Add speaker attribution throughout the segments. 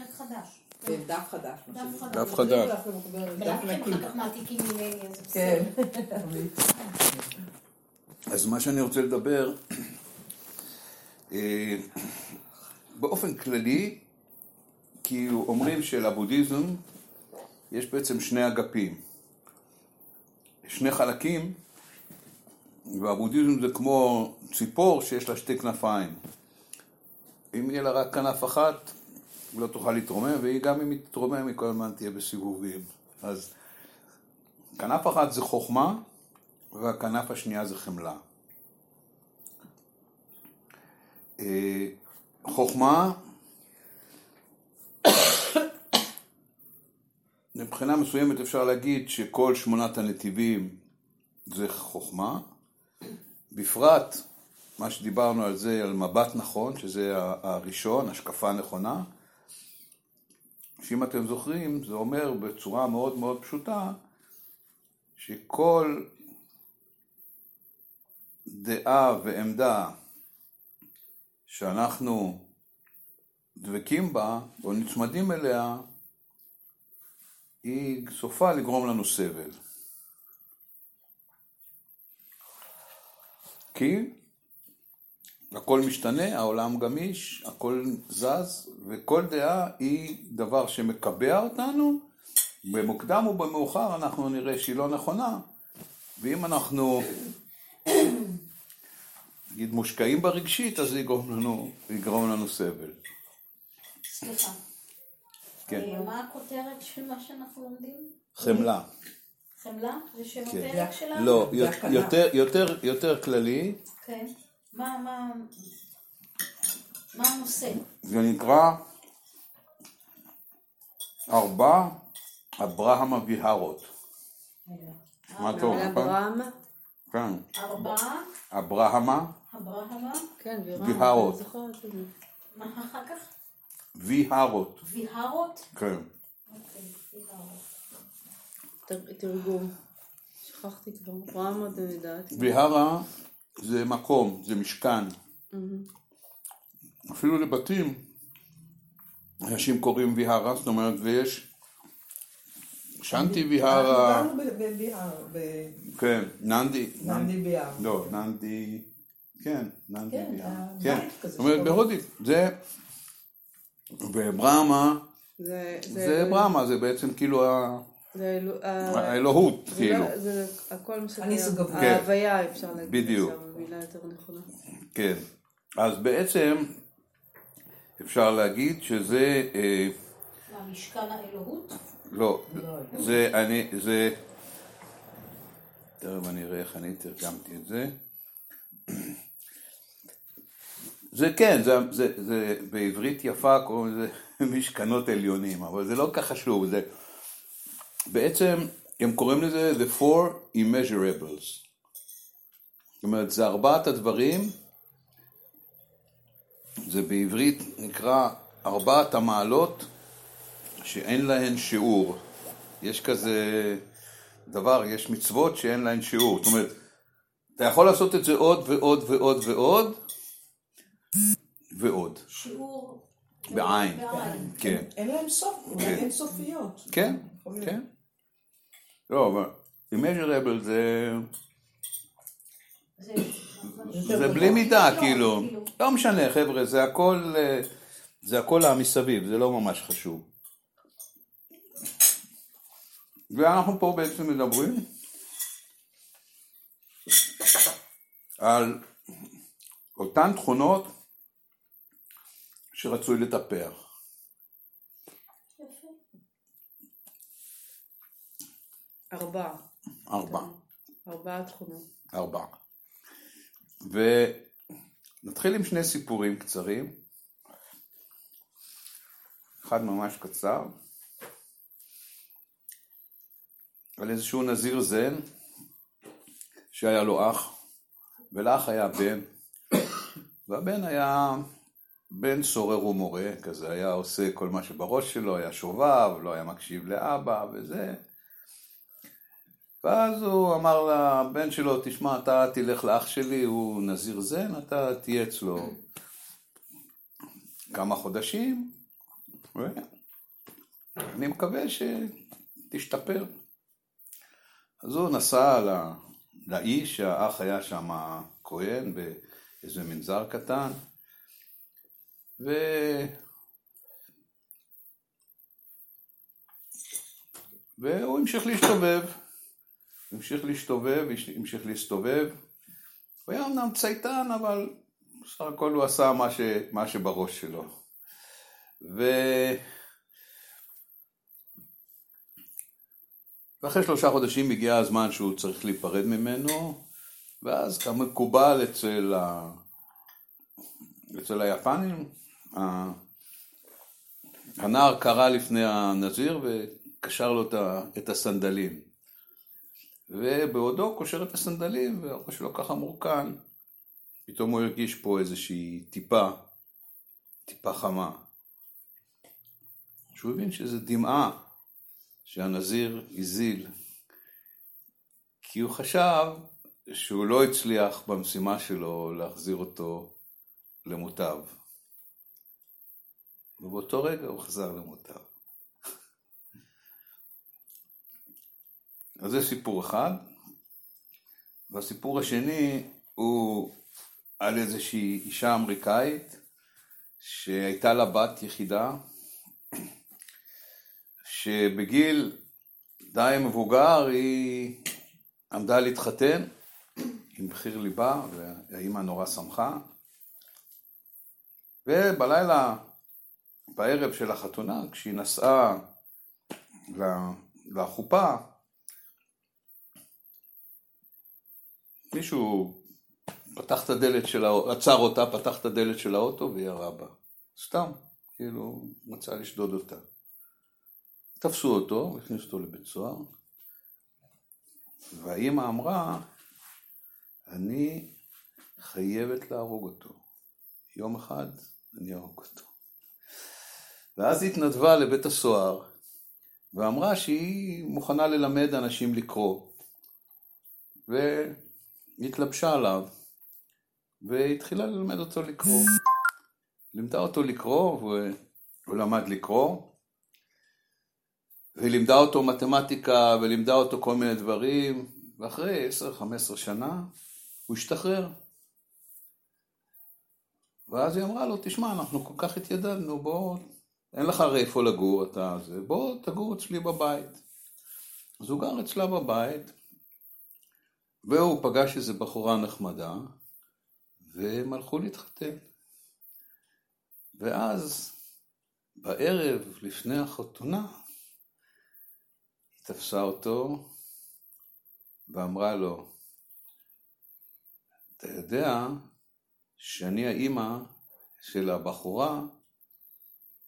Speaker 1: פרק חדש.
Speaker 2: כן, דף חדש.
Speaker 1: דף. חדש.
Speaker 3: דף חדש.
Speaker 2: נקי. כן.
Speaker 3: אז מה שאני רוצה לדבר, אה, באופן כללי, כאילו אומרים שלבודהיזם יש בעצם שני אגפים, שני חלקים, והבודהיזם זה כמו ציפור שיש לה שתי כנפיים. אם יהיה לה רק כנף אחת, לא תוכל להתרומם, והיא גם אם היא תתרומם, היא כל הזמן תהיה בסיבובים. אז כנף אחת זה חוכמה, והכנף השנייה זה חמלה. אה, חוכמה, מבחינה מסוימת אפשר להגיד שכל שמונת הנתיבים זה חוכמה, בפרט מה שדיברנו על זה, על מבט נכון, שזה הראשון, השקפה נכונה, שאם אתם זוכרים, זה אומר בצורה מאוד מאוד פשוטה, שכל דעה ועמדה שאנחנו דבקים בה או נצמדים אליה, היא סופה לגרום לנו סבל. כי הכל משתנה, העולם גמיש, הכל זז, וכל דעה היא דבר שמקבע אותנו, במוקדם או במאוחר אנחנו נראה שהיא לא נכונה, ואם אנחנו נגיד מושקעים בה רגשית, אז זה יגרום לנו, יגרום לנו סבל.
Speaker 1: סליחה.
Speaker 3: כן.
Speaker 1: אה, מה הכותרת של מה שאנחנו לומדים?
Speaker 3: חמלה.
Speaker 1: חמלה? זה שם
Speaker 3: כן.
Speaker 1: הפרק שלנו?
Speaker 3: לא. יותר, יותר, יותר כללי,
Speaker 1: כן. מה, מה... מה הנושא?
Speaker 3: זה נקרא ארבע אברהמה ויהרות. מה טוב, נכון?
Speaker 4: אברהם,
Speaker 3: כן.
Speaker 1: ארבעה,
Speaker 3: אברהמה
Speaker 1: אברהמה,
Speaker 4: כן,
Speaker 3: ויהרות.
Speaker 1: מה אחר כך?
Speaker 3: ויהרות.
Speaker 1: ויהרות?
Speaker 3: כן.
Speaker 1: אוקיי,
Speaker 4: תרגום. שכחתי כבר, אברהם עוד אני יודעת.
Speaker 3: ויהרה זה מקום, זה משכן. אפילו לבתים אנשים קוראים ויהרה, זאת אומרת, ויש שנטי ויהרה,
Speaker 2: בביהר,
Speaker 3: כן, ננדי,
Speaker 2: בנדי ביהר.
Speaker 3: לא, ננדי, כן, ננדי
Speaker 2: כן,
Speaker 3: ויהרה,
Speaker 2: הבית
Speaker 3: כן, זאת אומרת בהודית, זה, וברמה.
Speaker 4: זה
Speaker 3: ברמה, זה בעצם כאילו ה-
Speaker 4: זה אלו- ה-
Speaker 3: האלוהות,
Speaker 4: זה
Speaker 3: כאילו,
Speaker 4: לא- זה הכל
Speaker 2: גבוה.
Speaker 3: כן.
Speaker 4: ההוויה אפשר להגיד.
Speaker 3: בדיוק. כן, אז בעצם אפשר להגיד שזה, אה,
Speaker 1: מה, משכן האלוהות?
Speaker 3: לא, זה, אני, זה, תכף אני אראה איך אני תרגמתי את זה. זה כן, זה, זה, זה בעברית יפה קוראים לזה משכנות עליונים, אבל זה לא כך חשוב, זה בעצם הם קוראים לזה the four immeasurables. זאת אומרת, זה ארבעת הדברים, זה בעברית נקרא ארבעת המעלות שאין להן שיעור. יש כזה דבר, יש מצוות שאין להן שיעור. זאת אומרת, אתה יכול לעשות את זה עוד ועוד ועוד ועוד ועוד.
Speaker 1: שיעור...
Speaker 3: בעין.
Speaker 1: בעין.
Speaker 3: כן,
Speaker 2: אין להם סוף,
Speaker 3: כן.
Speaker 2: אין סופיות.
Speaker 3: כן,
Speaker 2: יכול להיות.
Speaker 3: כן. לא, אבל immeasurable זה,
Speaker 1: זה...
Speaker 3: זה בלי מידה,
Speaker 1: לא,
Speaker 3: כאילו.
Speaker 1: כאילו.
Speaker 3: לא משנה, חבר'ה, זה הכל, אה, זה הכל המסביב, זה לא ממש חשוב. ואנחנו פה בעצם מדברים על אותן תכונות שרצוי לטפח.
Speaker 1: יפה.
Speaker 4: ארבע.
Speaker 3: ארבע.
Speaker 4: ארבעה תכונות.
Speaker 3: ארבע. ונתחיל עם שני סיפורים קצרים. אחד ממש קצר. על איזשהו נזיר זן שהיה לו אח, ולאח היה בן, והבן היה בן סורר ומורה, כזה היה עושה כל מה שבראש שלו, היה שובב, לא היה מקשיב לאבא וזה. ואז הוא אמר לבן שלו, תשמע, אתה תלך לאח שלי, הוא נזיר זן, אתה תהיה אצלו כמה חודשים, ואני מקווה שתשתפר. אז הוא נסע ל- לאיש, האח היה שם כהן באיזה מנזר קטן, ו... והוא המשיך להסתובב, המשיך להסתובב, המשיך להסתובב. הוא היה אמנם צייתן, אבל בסך הכל הוא עשה מה, ש... מה שבראש שלו. ו... ואחרי שלושה חודשים הגיע הזמן שהוא צריך להיפרד ממנו, ואז כמקובל אצל, ה... אצל היפנים, ה... הנער קרא לפני הנזיר וקשר לו את הסנדלים. ובעודו קושר את הסנדלים, והראש שלו ככה מורכן, פתאום הוא הרגיש פה איזושהי טיפה, טיפה חמה. שהוא הבין שזה דמעה שהנזיר הזיל, כי הוא חשב שהוא לא הצליח במשימה שלו להחזיר אותו למוטב. ובאותו רגע הוא חזר למוטב. אז זה סיפור אחד. והסיפור השני הוא על איזושהי אישה אמריקאית שהייתה לה בת יחידה, שבגיל די מבוגר היא עמדה להתחתן עם בחיר ליבה, והאימא נורא שמחה. ובלילה, בערב של החתונה, כשהיא נסעה לחופה, מישהו פתח את הדלת של האוטו, עצר אותה, פתח את הדלת של האוטו וירה בה. סתם, כאילו, מצא לשדוד אותה. תפסו אותו, הכניסו אותו לבית סוהר, והאימא אמרה, אני חייבת להרוג אותו. יום אחד אני אהרוג אותו. ואז היא התנדבה לבית הסוהר, ואמרה שהיא מוכנה ללמד אנשים לקרוא. והתלבשה עליו, והתחילה ללמד אותו לקרוא. לימדה אותו לקרוא, והוא למד לקרוא. והיא לימדה אותו מתמטיקה, ולימדה אותו כל מיני דברים, ואחרי 10-15 שנה הוא השתחרר. ואז היא אמרה לו, תשמע, אנחנו כל כך התיידדנו, בוא, אין לך הרי איפה לגור, אתה זה, בוא תגור אצלי בבית. אז הוא גר אצלה בבית, והוא פגש איזו בחורה נחמדה, והם הלכו להתחתן. ואז, בערב לפני החתונה, היא תפסה אותו ואמרה לו, אתה יודע שאני האימא של הבחורה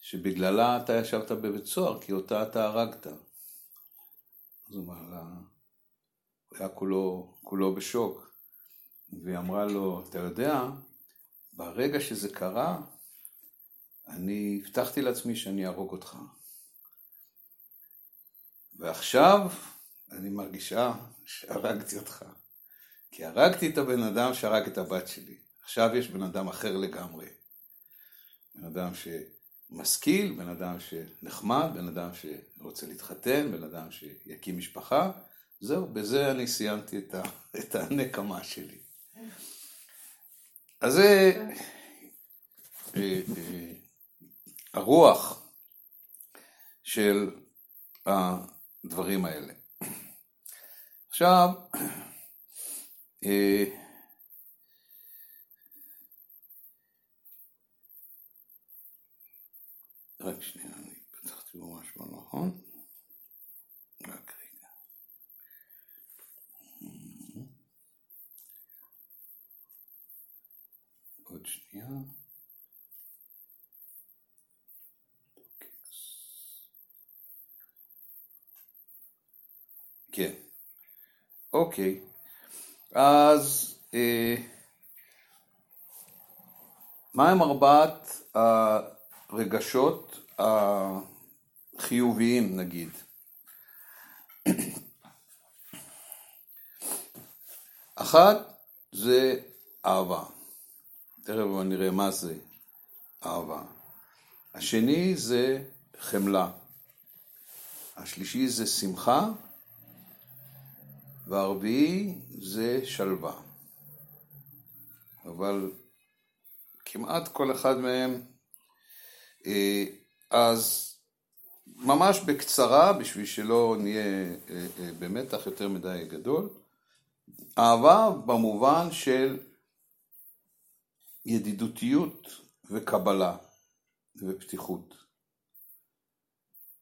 Speaker 3: שבגללה אתה ישבת בבית סוהר, כי אותה אתה הרגת. אז הוא אמר לה, היה כולו, כולו בשוק. והיא אמרה לו, אתה יודע, ברגע שזה קרה, אני הבטחתי לעצמי שאני אהרוג אותך. ועכשיו אני מרגישה שהרגתי אותך. כי הרגתי את הבן אדם שהרג את הבת שלי. עכשיו יש בן אדם אחר לגמרי. בן אדם שמשכיל, בן אדם שנחמד, בן אדם שרוצה להתחתן, בן אדם שיקים משפחה. זהו, בזה אני סיימתי את, ה, את הנקמה שלי. אז זה אה, אה, הרוח של הדברים האלה. עכשיו, אה, רק שנייה, אני פתחתי ממש לא נכון. רק רגע. עוד שנייה. כן. אוקיי. אז אה, מהם ארבעת הרגשות החיוביים נגיד? אחת זה אהבה. תכף נראה מה זה אהבה. השני זה חמלה. השלישי זה שמחה, והרביעי זה שלווה. אבל כמעט כל אחד מהם, אה, אז ממש בקצרה, בשביל שלא נהיה אה, אה, במתח יותר מדי גדול, אהבה במובן של ידידותיות וקבלה ופתיחות.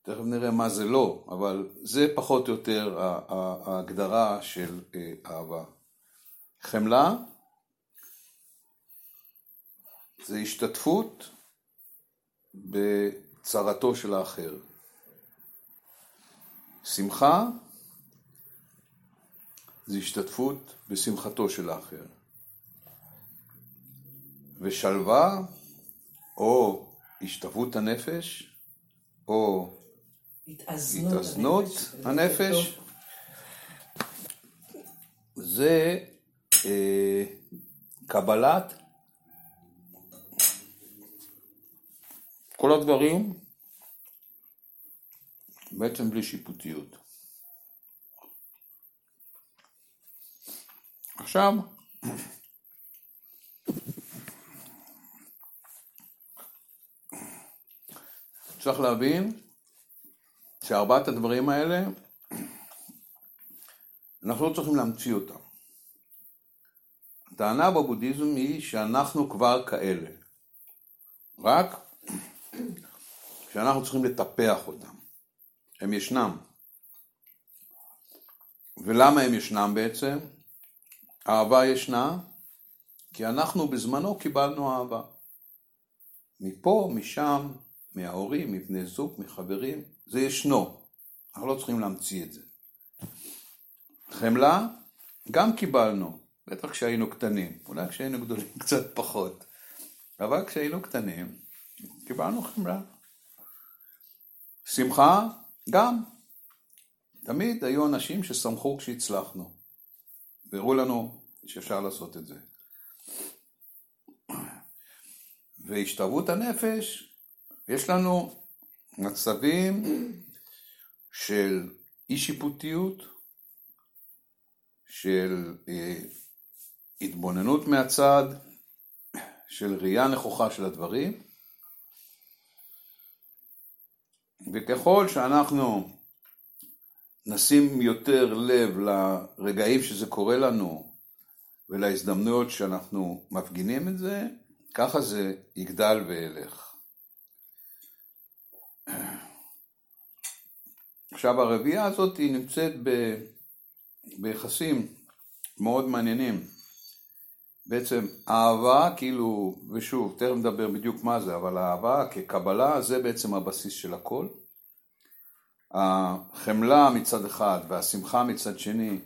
Speaker 3: תכף נראה מה זה לא, אבל זה פחות או יותר ההגדרה של אה, אהבה. חמלה זה השתתפות בצרתו של האחר. שמחה זה השתתפות בשמחתו של האחר. ושלווה, או השתוות הנפש, או
Speaker 2: התאזנות
Speaker 3: התאזנות הנפש, זה אה, קבלת כל הדברים בעצם בלי שיפוטיות. עכשיו, צריך להבין שארבעת הדברים האלה, אנחנו לא צריכים להמציא אותם. הטענה בבודהיזם היא שאנחנו כבר כאלה, רק שאנחנו צריכים לטפח אותם. הם ישנם. ולמה הם ישנם בעצם? אהבה ישנה, כי אנחנו בזמנו קיבלנו אהבה. מפה, משם, מההורים, מבני זוג, מחברים, זה ישנו. אנחנו לא צריכים להמציא את זה. חמלה, גם קיבלנו, בטח כשהיינו קטנים, אולי כשהיינו גדולים קצת פחות, אבל כשהיינו קטנים, קיבלנו חמלה. שמחה, גם. תמיד היו אנשים ששמחו כשהצלחנו, והראו לנו שאפשר לעשות את זה. והשתוות הנפש, יש לנו מצבים של אי שיפוטיות, של אה, התבוננות מהצד, של ראייה נכוחה של הדברים, וככל שאנחנו נשים יותר לב לרגעים שזה קורה לנו ולהזדמנויות שאנחנו מפגינים את זה, ככה זה יגדל וילך. עכשיו הרביעייה הזאת היא נמצאת ב, ביחסים מאוד מעניינים. בעצם אהבה, כאילו, ושוב, תכף נדבר בדיוק מה זה, אבל אהבה כקבלה זה בעצם הבסיס של הכל. החמלה מצד אחד והשמחה מצד שני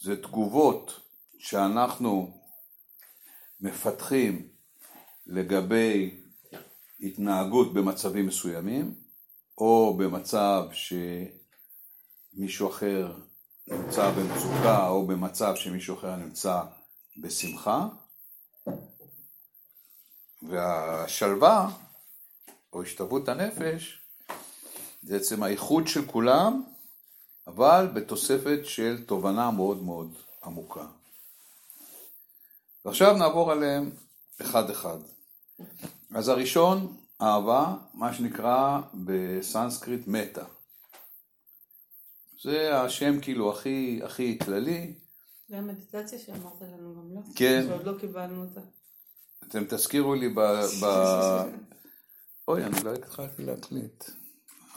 Speaker 3: זה תגובות שאנחנו מפתחים לגבי התנהגות במצבים מסוימים, או במצב שמישהו אחר נמצא במצוקה, או במצב שמישהו אחר נמצא בשמחה, והשלווה, או השתוות הנפש, זה בעצם האיחוד של כולם, אבל בתוספת של תובנה מאוד מאוד עמוקה. ועכשיו נעבור עליהם אחד אחד. אז הראשון, אהבה, מה שנקרא בסנסקריט מטה. זה השם כאילו הכי, הכי כללי.
Speaker 4: זה המדיטציה שאמרת לנו גם, לא?
Speaker 3: כן.
Speaker 4: שעוד לא קיבלנו אותה.
Speaker 3: אתם תזכירו לי ב... ב... אוי, אני לא התחלתי להקליט.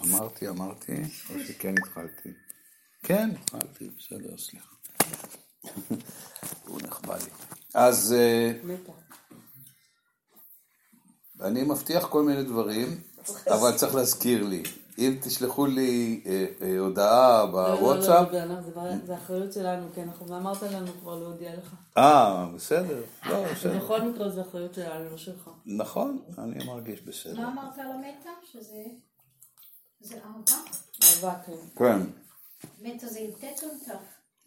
Speaker 3: אמרתי, אמרתי, או שכן התחלתי. כן, התחלתי, בסדר, סליחה. הוא נחבא לי. אז אה,
Speaker 4: מתה.
Speaker 3: אני מבטיח כל מיני דברים, אבל צריך להזכיר לי. אם תשלחו לי אה, אה, הודעה בוואטסאפ,
Speaker 4: לא, לא, לא, זה בעיה- זה אחריות שלנו, כן, אנחנו אמרת לנו כבר להודיע לך.
Speaker 3: אה, בסדר, לא, בסדר.
Speaker 4: בכל מקרה זה אחריות שלנו, לא שלך.
Speaker 3: נכון, אני מרגיש בסדר.
Speaker 1: מה אמרת על המטה? שזה... זה אהבה?
Speaker 4: אהבה, כן.
Speaker 3: כן,
Speaker 1: מטה זה עם ט' או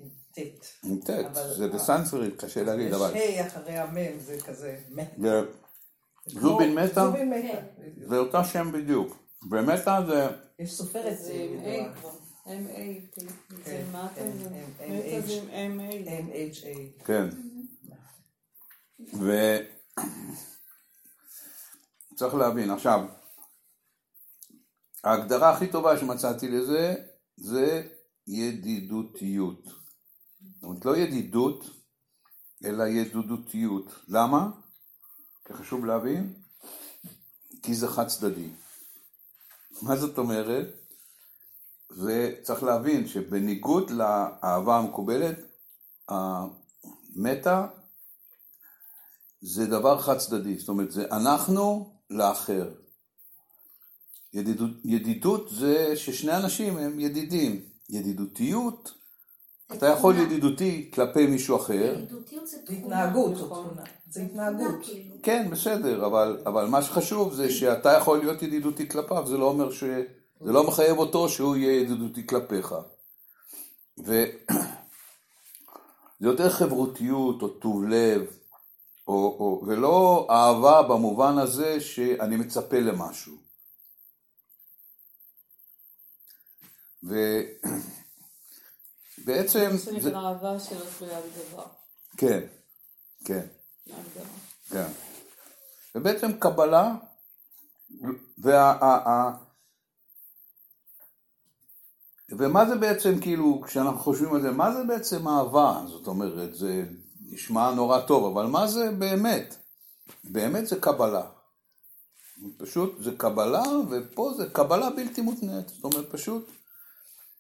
Speaker 1: עם?
Speaker 2: טית.
Speaker 3: עם ט',
Speaker 2: אבל-
Speaker 3: זה בסנסקריט, קשה להגיד,
Speaker 2: יש
Speaker 3: אבל...
Speaker 2: ה' אחרי המם, זה כזה מת.
Speaker 3: זה- זובין מטה,
Speaker 2: זובין מתה.
Speaker 1: כן.
Speaker 3: זה אותה שם בדיוק. ומטה זה,
Speaker 2: יש סופרת
Speaker 4: זה עם
Speaker 2: ידועה.
Speaker 4: A כבר. M-A. זה
Speaker 2: כן,
Speaker 4: מה
Speaker 2: כן,
Speaker 4: זה?
Speaker 2: M-
Speaker 4: מטה זה M-A.
Speaker 2: MHA.
Speaker 3: כן. וצריך להבין, עכשיו, ההגדרה הכי טובה שמצאתי לזה, זה ידידותיות. זאת אומרת, לא ידידות, אלא ידידותיות. למה? כי חשוב להבין, כי זה חד צדדי. מה זאת אומרת? וצריך להבין שבניגוד לאהבה המקובלת, המטה זה דבר חד צדדי, זאת אומרת זה אנחנו לאחר. ידידות, ידידות זה ששני אנשים הם ידידים. ידידותיות, אתה יכול ידידותי כלפי מישהו אחר,
Speaker 1: ידידותיות זה תכונה.
Speaker 2: התנהגות,
Speaker 4: נכון.
Speaker 2: תכונה. זה
Speaker 1: תכונה,
Speaker 2: התנהגות.
Speaker 1: כאילו.
Speaker 3: כן בסדר, אבל, אבל מה שחשוב זה שאתה יכול להיות ידידותי כלפיו, זה לא אומר ש... זה לא מחייב אותו שהוא יהיה ידידותי כלפיך. וזה יותר חברותיות או טוב לב, או, או, ולא אהבה במובן הזה שאני מצפה למשהו. ובעצם,
Speaker 4: זה
Speaker 3: זה,
Speaker 4: נקרא אהבה שלא תלויה בדבר.
Speaker 3: כן, כן. כן. ובעצם קבלה, וה, ומה זה בעצם כאילו, כשאנחנו חושבים על זה, מה זה בעצם אהבה? זאת אומרת, זה נשמע נורא טוב, אבל מה זה באמת? באמת זה קבלה. פשוט זה קבלה, ופה זה קבלה בלתי מותנית. זאת אומרת, פשוט,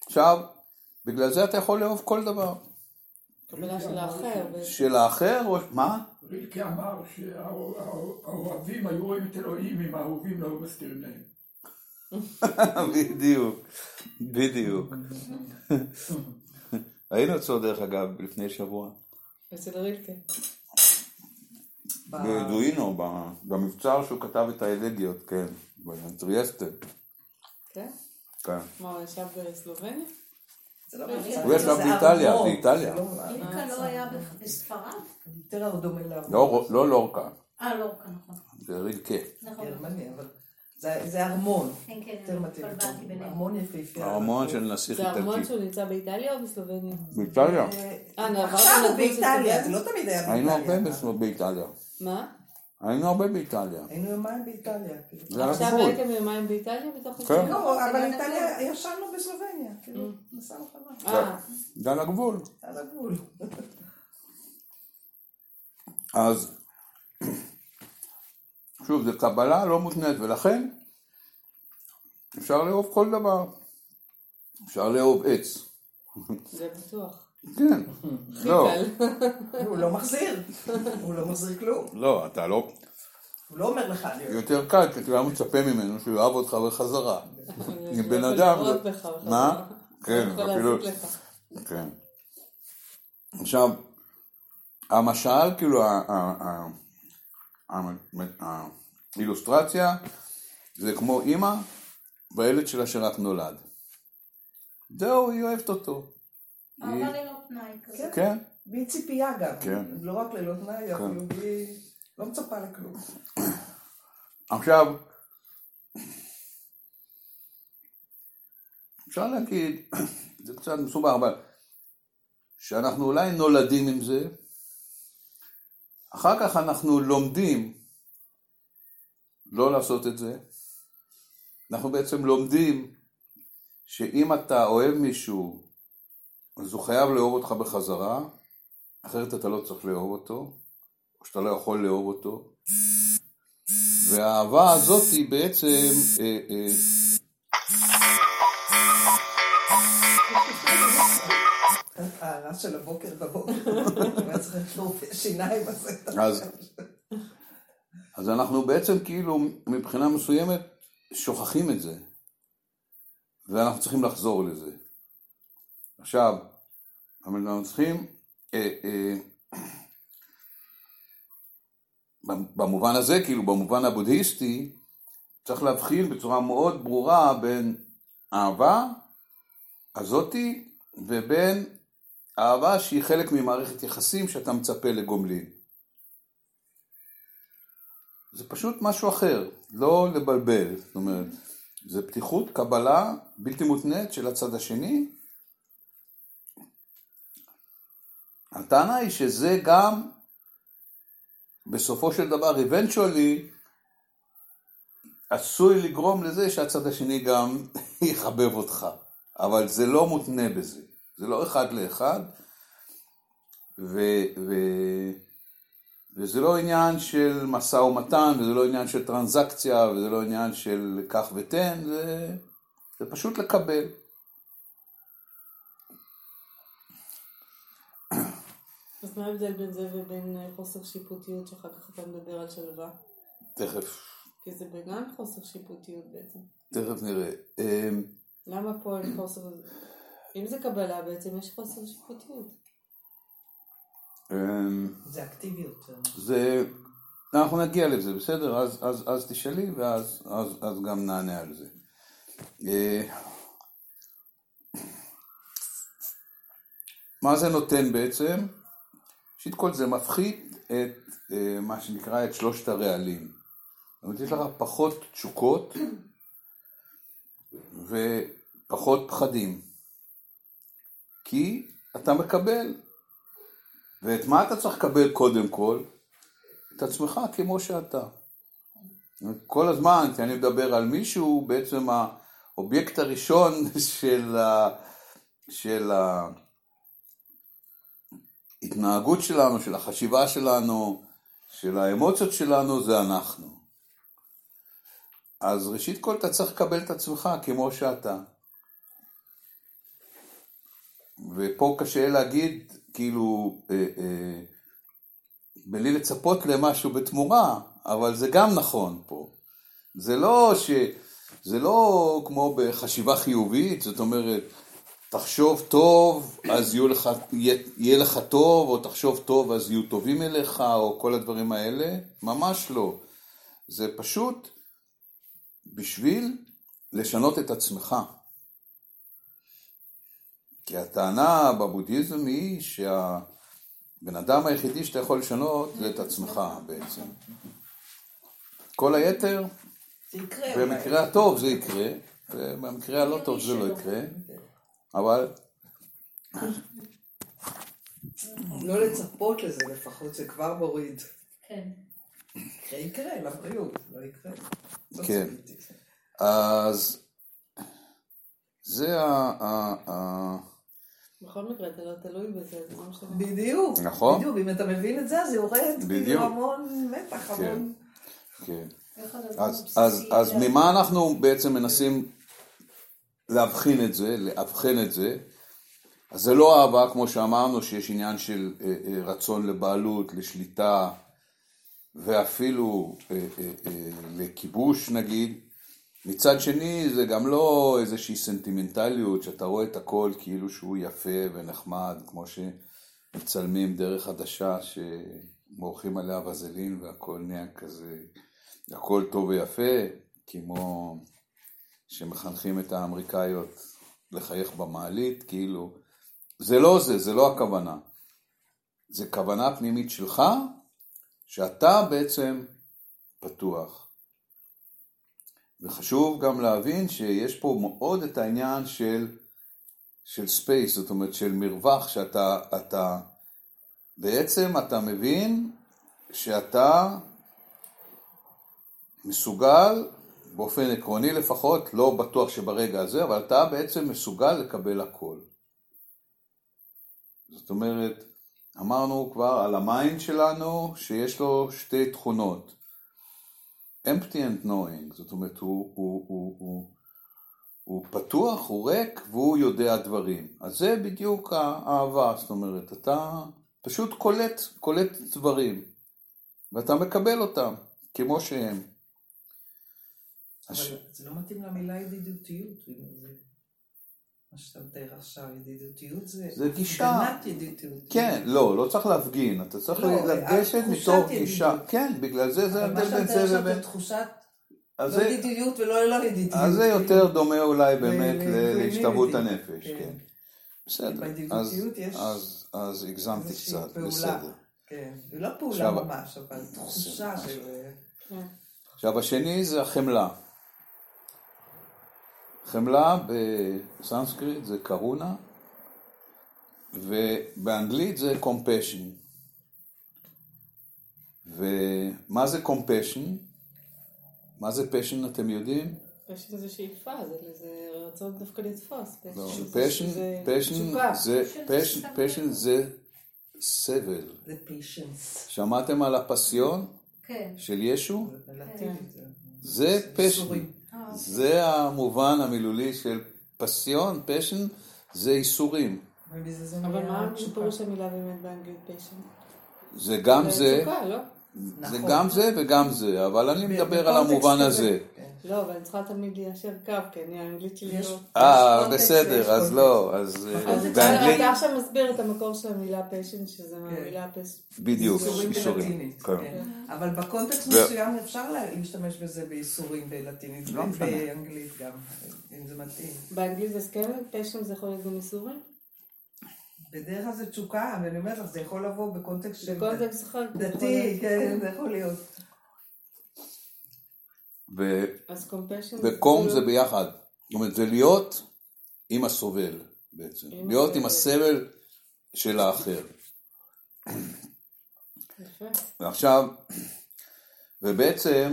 Speaker 3: עכשיו, בגלל זה אתה יכול לאהוב כל דבר.
Speaker 4: קבלה של האחר.
Speaker 3: של האחר, מה?
Speaker 5: רילקה אמר שהאוהבים היו רואים את אלוהים אם האהובים לא היו מסתירים להם.
Speaker 3: בדיוק, בדיוק. היינו אצלו דרך אגב לפני שבוע,
Speaker 4: אצל רילקה.
Speaker 2: ב-
Speaker 3: בדואינו, ב- במבצר שהוא כתב את האלגיות, כן, בטריאסטה,
Speaker 4: כן?
Speaker 3: כן.
Speaker 4: מה, הוא ישב בסלובניה?
Speaker 2: זה לא
Speaker 3: הוא ישב באיטליה,
Speaker 2: ארמון,
Speaker 3: זה איטליה.
Speaker 2: זה לא-
Speaker 1: לא היה בספרד?
Speaker 3: לא לורקה,
Speaker 1: אה, לא, כאן, נכון.
Speaker 3: זה רילקה.
Speaker 1: נכון.
Speaker 2: זה זה ארמון.
Speaker 1: כן, כן.
Speaker 2: ארמון יפהפה.
Speaker 3: הארמון של נסיך
Speaker 4: זה ארמון
Speaker 3: איטלקי.
Speaker 4: שהוא נמצא באיטליה או בסלובניה?
Speaker 3: באיטליה.
Speaker 4: אה, עברתם
Speaker 2: עכשיו הוא באיטליה? זה לא תמיד היה באיטליה.
Speaker 3: היינו הרבה באיטליה.
Speaker 4: מה?
Speaker 3: היינו הרבה באיטליה.
Speaker 2: היינו יומיים באיטליה. כאילו.
Speaker 3: זה
Speaker 4: עכשיו. הייתם יומיים באיטליה בתוך
Speaker 3: כן.
Speaker 2: לא, אבל
Speaker 1: זה
Speaker 2: איטליה, ישנו בסלובניה. כאילו, נסענו חמה.
Speaker 4: אה,
Speaker 3: זה על הגבול.
Speaker 2: על הגבול.
Speaker 3: אז שוב, זה קבלה לא מותנית, ולכן אפשר לאהוב כל דבר. אפשר לאהוב עץ.
Speaker 4: זה בטוח.
Speaker 3: כן. לא.
Speaker 2: הוא לא מחזיר. הוא לא מחזיר כלום.
Speaker 3: לא, אתה לא...
Speaker 2: הוא לא אומר לך להיות.
Speaker 3: יותר קל, כי אתה מצפה ממנו שהוא יאהב אותך בחזרה.
Speaker 4: אני
Speaker 3: בן אדם... מה? כן, אפילו... כן. עכשיו, המשל, כאילו, האילוסטרציה, זה כמו אימא והילד שלה שרק נולד. זהו, היא אוהבת אותו.
Speaker 1: אהבה ללא תנאי כזה.
Speaker 3: כן,
Speaker 2: בלי ציפייה גם.
Speaker 3: כן.
Speaker 2: לא רק ללא תנאי, אפילו בלי... לא מצפה לכלום.
Speaker 3: עכשיו, אפשר להגיד, זה קצת מסובך, אבל שאנחנו אולי נולדים עם זה, אחר כך אנחנו לומדים לא לעשות את זה. אנחנו בעצם לומדים שאם אתה אוהב מישהו, אז הוא חייב לאהוב אותך בחזרה, אחרת אתה לא צריך לאהוב אותו, או שאתה לא יכול לאהוב אותו. והאהבה הזאת היא בעצם, אה, אה,
Speaker 2: הרעש של הבוקר הזה.
Speaker 3: אז, אז אנחנו בעצם כאילו מבחינה מסוימת שוכחים את זה, ואנחנו צריכים לחזור לזה. עכשיו, אבל אנחנו צריכים, אה, אה, במובן הזה, כאילו במובן הבודהיסטי, צריך להבחין בצורה מאוד ברורה בין אהבה הזאתי ובין אהבה שהיא חלק ממערכת יחסים שאתה מצפה לגומלין. זה פשוט משהו אחר, לא לבלבל, זאת אומרת, זה פתיחות, קבלה בלתי מותנית של הצד השני. הטענה היא שזה גם בסופו של דבר, eventually, עשוי לגרום לזה שהצד השני גם יחבב אותך. אבל זה לא מותנה בזה. זה לא אחד לאחד. ו, ו, וזה לא עניין של משא ומתן, וזה לא עניין של טרנזקציה, וזה לא עניין של קח ותן, זה, זה פשוט לקבל.
Speaker 4: אז מה ההבדל בין זה ובין אה, חוסר שיפוטיות שאחר כך אתה מדבר על שלווה?
Speaker 3: תכף,
Speaker 4: כי זה גם חוסר שיפוטיות בעצם.
Speaker 3: תכף נראה. אמ,
Speaker 4: למה פה אין חוסר... אם זה קבלה בעצם יש חוסר שיפוטיות.
Speaker 3: אמ,
Speaker 2: זה אקטיביות.
Speaker 3: זה, אנחנו נגיע לזה, בסדר? אז, אז, אז תשאלי ואז אז, אז גם נענה על זה. אה, מה זה נותן בעצם? ראשית כל זה מפחית את אה, מה שנקרא את שלושת הרעלים. זאת אומרת, יש לך פחות תשוקות ופחות פחדים. כי אתה מקבל. ואת מה אתה צריך לקבל קודם כל? את עצמך כמו שאתה. כל הזמן, כשאני מדבר על מישהו, בעצם האובייקט הראשון של, ה, של ההתנהגות שלנו, של החשיבה שלנו, של האמוציות שלנו, זה אנחנו. אז ראשית כל אתה צריך לקבל את עצמך כמו שאתה. ופה קשה להגיד, כאילו, אה, אה, בלי לצפות למשהו בתמורה, אבל זה גם נכון פה. זה לא ש... זה לא כמו בחשיבה חיובית, זאת אומרת, תחשוב טוב, אז יהיו לך, יהיה, לך טוב, או תחשוב טוב, אז יהיו טובים אליך, או כל הדברים האלה. ממש לא. זה פשוט בשביל לשנות את עצמך. כי הטענה בבודהיזם היא שהבן אדם היחידי שאתה יכול לשנות זה את עצמך בעצם. כל היתר. במקרה הטוב זה יקרה, ובמקרה הלא טוב זה לא יקרה, אבל
Speaker 2: לא לצפות לזה לפחות, זה כבר מוריד.
Speaker 1: כן.
Speaker 2: זה יקרה, לבריאות, לא יקרה. לא
Speaker 3: כן. אז זה ה... ה- ה-
Speaker 4: בכל מקרה אתה לא תלוי בזה, זה לא משנה.
Speaker 2: בדיוק.
Speaker 3: נכון.
Speaker 2: בדיוק, אם אתה מבין את זה, אז זה יורד.
Speaker 3: בדיוק.
Speaker 2: כאילו המון מתח,
Speaker 3: כן.
Speaker 2: המון...
Speaker 3: כן. אז, ממה אנחנו בעצם מנסים להבחין את זה, לאבחן את זה? אז זה לא אהבה, כמו שאמרנו, שיש עניין של אה, אה, רצון לבעלות, לשליטה, ואפילו אה, אה, אה, לכיבוש נגיד. מצד שני, זה גם לא איזושהי סנטימנטליות, שאתה רואה את הכל כאילו שהוא יפה ונחמד, כמו שמצלמים דרך עדשה שמורחים עליה וזלין והכל נהיה כזה, הכל טוב ויפה, כמו שמחנכים את האמריקאיות לחייך במעלית, כאילו, זה לא זה, זה לא הכוונה. זה כוונה פנימית שלך, שאתה בעצם פתוח. וחשוב גם להבין שיש פה מאוד את העניין של, של ספייס, זאת אומרת של מרווח, שאתה אתה, בעצם אתה מבין שאתה מסוגל, באופן עקרוני לפחות, לא בטוח שברגע הזה, אבל אתה בעצם מסוגל לקבל הכל. זאת אומרת, אמרנו כבר על ה mind שלנו שיש לו שתי תכונות. empty and knowing, זאת אומרת, הוא, הוא, הוא, הוא, הוא פתוח, הוא ריק, והוא יודע דברים. אז זה בדיוק האהבה, זאת אומרת, אתה פשוט קולט, קולט דברים, ואתה מקבל אותם כמו שהם.
Speaker 2: אבל זה לא מתאים למילה ידידותיות. זה. מה שאתה מתאר עכשיו, ידידותיות זה...
Speaker 3: זה גישה.
Speaker 2: הפגנת ידידותיות.
Speaker 3: כן, לא, לא צריך להפגין, אתה צריך
Speaker 2: לא,
Speaker 3: לגשת מתוך. גישה. כן, בגלל זה זה
Speaker 2: אבל מה
Speaker 3: ההבדל
Speaker 2: שאתה
Speaker 3: בין
Speaker 2: מתאר
Speaker 3: זה
Speaker 2: עכשיו
Speaker 3: לבין...
Speaker 2: זה תחושת לא ידידות ולא לא ידידות.
Speaker 3: אז זה יותר דומה אולי באמת להשתוות הנפש,
Speaker 2: כן.
Speaker 3: כן. בסדר, אז- הגזמתי קצת. בסדר.
Speaker 2: כן, זה לא פעולה ממש, אבל תחושה. של...
Speaker 3: עכשיו השני זה החמלה. חמלה בסנסקריט זה קרונה, ובאנגלית זה compassion. ומה זה compassion? מה זה passion אתם יודעים?
Speaker 4: passion זה שאיפה, זה- זה רצון דווקא לתפוס.
Speaker 3: לא,
Speaker 4: זה-
Speaker 3: passion
Speaker 4: תשוקה.
Speaker 3: זה, סבל.
Speaker 2: זה patience.
Speaker 3: שמעתם על הפסיון
Speaker 1: כן.
Speaker 3: של ישו?
Speaker 2: זה
Speaker 1: passion.
Speaker 3: זה המובן המילולי של פסיון, passion, זה
Speaker 2: ייסורים. זה
Speaker 4: אבל מה. פירוש המילה באמת באנגלית passion?
Speaker 3: זה גם זה,
Speaker 4: תשוקה, לא?
Speaker 3: זה
Speaker 2: נכון.
Speaker 3: גם זה וגם זה, אבל אני מדבר על המובן הזה.
Speaker 2: כן.
Speaker 4: לא, אבל אני צריכה תמיד ליישר קו, כי אני האנגלית שלי לא...
Speaker 3: אה, בסדר, אז. לא, אז אה,
Speaker 4: אז אתה
Speaker 3: באנגלית,
Speaker 4: אתה עכשיו מסביר את המקור של המילה פשן, שזה מהמילה פש...
Speaker 3: בדיוק,
Speaker 2: איסורים. בלטינית.
Speaker 3: כן.
Speaker 2: כן. אבל בקונטקסט מסוים אפשר לה- להשתמש בזה באיסורים בלטינית.
Speaker 3: לא משנה.
Speaker 2: ובאנגלית גם, אם זה מתאים.
Speaker 4: באנגלית זה כן, פשן זה יכול להיות גם איסורים?
Speaker 2: בדרך כלל זה תשוקה, אבל אני אומרת לך, זה יכול לבוא בקונטקסט של
Speaker 4: בקונטקסט אחר.
Speaker 2: דתי, כן, זה יכול להיות.
Speaker 3: ו- וקום זה ביחד. זאת אומרת, זה להיות עם הסובל בעצם. להיות עם
Speaker 4: הסבל.
Speaker 3: של האחר. ועכשיו, ובעצם,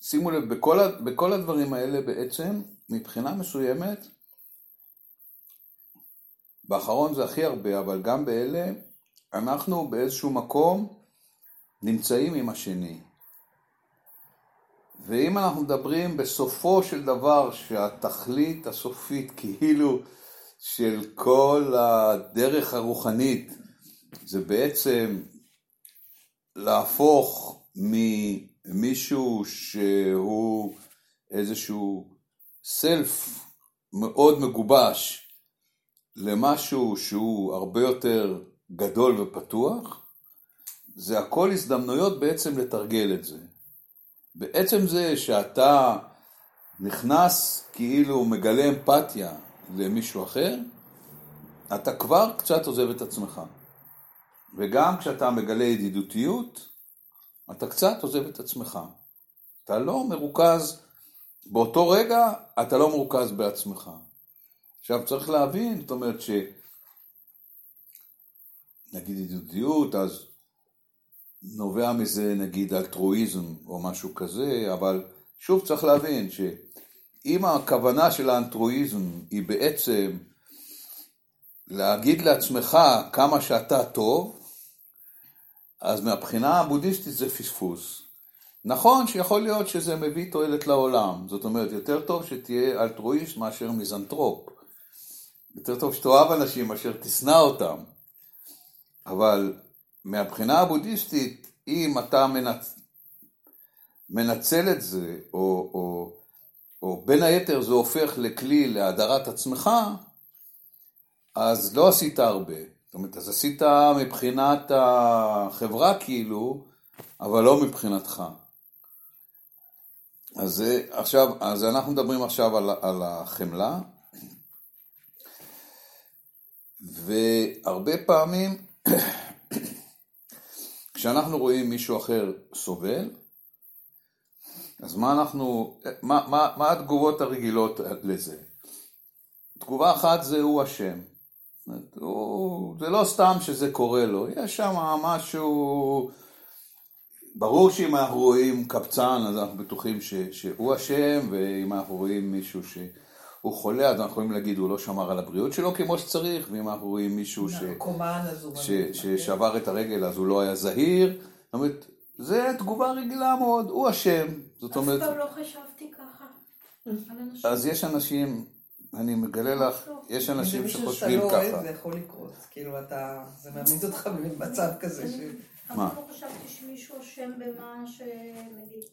Speaker 3: שימו לב, בכל, בכל הדברים האלה בעצם, מבחינה מסוימת, באחרון זה הכי הרבה, אבל גם באלה, אנחנו באיזשהו מקום נמצאים עם השני. ואם אנחנו מדברים בסופו של דבר שהתכלית הסופית כאילו של כל הדרך הרוחנית זה בעצם להפוך ממישהו שהוא איזשהו סלף מאוד מגובש למשהו שהוא הרבה יותר גדול ופתוח, זה הכל הזדמנויות בעצם לתרגל את זה. בעצם זה שאתה נכנס כאילו מגלה אמפתיה למישהו אחר, אתה כבר קצת עוזב את עצמך. וגם כשאתה מגלה ידידותיות, אתה קצת עוזב את עצמך. אתה לא מרוכז, באותו רגע אתה לא מרוכז בעצמך. עכשיו צריך להבין, זאת אומרת ש... נגיד ידידותיות, אז נובע מזה נגיד אלטרואיזם או משהו כזה, אבל שוב צריך להבין שאם הכוונה של האלטרואיזם היא בעצם להגיד לעצמך כמה שאתה טוב, אז מהבחינה הבודהיסטית זה פספוס. נכון שיכול להיות שזה מביא תועלת לעולם, זאת אומרת יותר טוב שתהיה אלטרואיסט מאשר מיזנטרופ. יותר טוב שתאהב אנשים מאשר תשנא אותם. אבל מהבחינה הבודהיסטית, אם אתה מנצ... מנצל את זה, או, או, או בין היתר זה הופך לכלי להדרת עצמך, אז לא עשית הרבה. זאת אומרת, אז עשית מבחינת החברה כאילו, אבל לא מבחינתך. אז עכשיו, אז אנחנו מדברים עכשיו על, על החמלה, והרבה פעמים כשאנחנו רואים מישהו אחר סובל, אז מה אנחנו, מה, מה, מה התגובות הרגילות לזה? תגובה אחת זה הוא אשם. זה לא סתם שזה קורה לו, יש שם משהו, ברור שאם אנחנו רואים קבצן אז אנחנו בטוחים ש, שהוא אשם, ואם אנחנו רואים מישהו שהוא חולה אז אנחנו יכולים להגיד הוא לא שמר על הבריאות שלו כמו שצריך, ואם אנחנו רואים מישהו ש...
Speaker 2: נרקומן אז הוא...
Speaker 3: ש, ששבר את הרגל אז הוא לא היה זהיר, זאת אומרת, זה תגובה רגילה מאוד, הוא אשם, זאת
Speaker 1: אף
Speaker 3: אומרת,
Speaker 1: פעם לא חשבתי ככה.
Speaker 3: אז יש אנשים, אני מגלה לך, יש אנשים שחושבים
Speaker 2: שאתה לא אוהב,
Speaker 3: ככה.
Speaker 2: זה יכול לקרות. כאילו אתה, זה מעמיד אותך במצב כזה ש...
Speaker 1: אף פעם לא חשבתי שמישהו אשם במה שנגיד.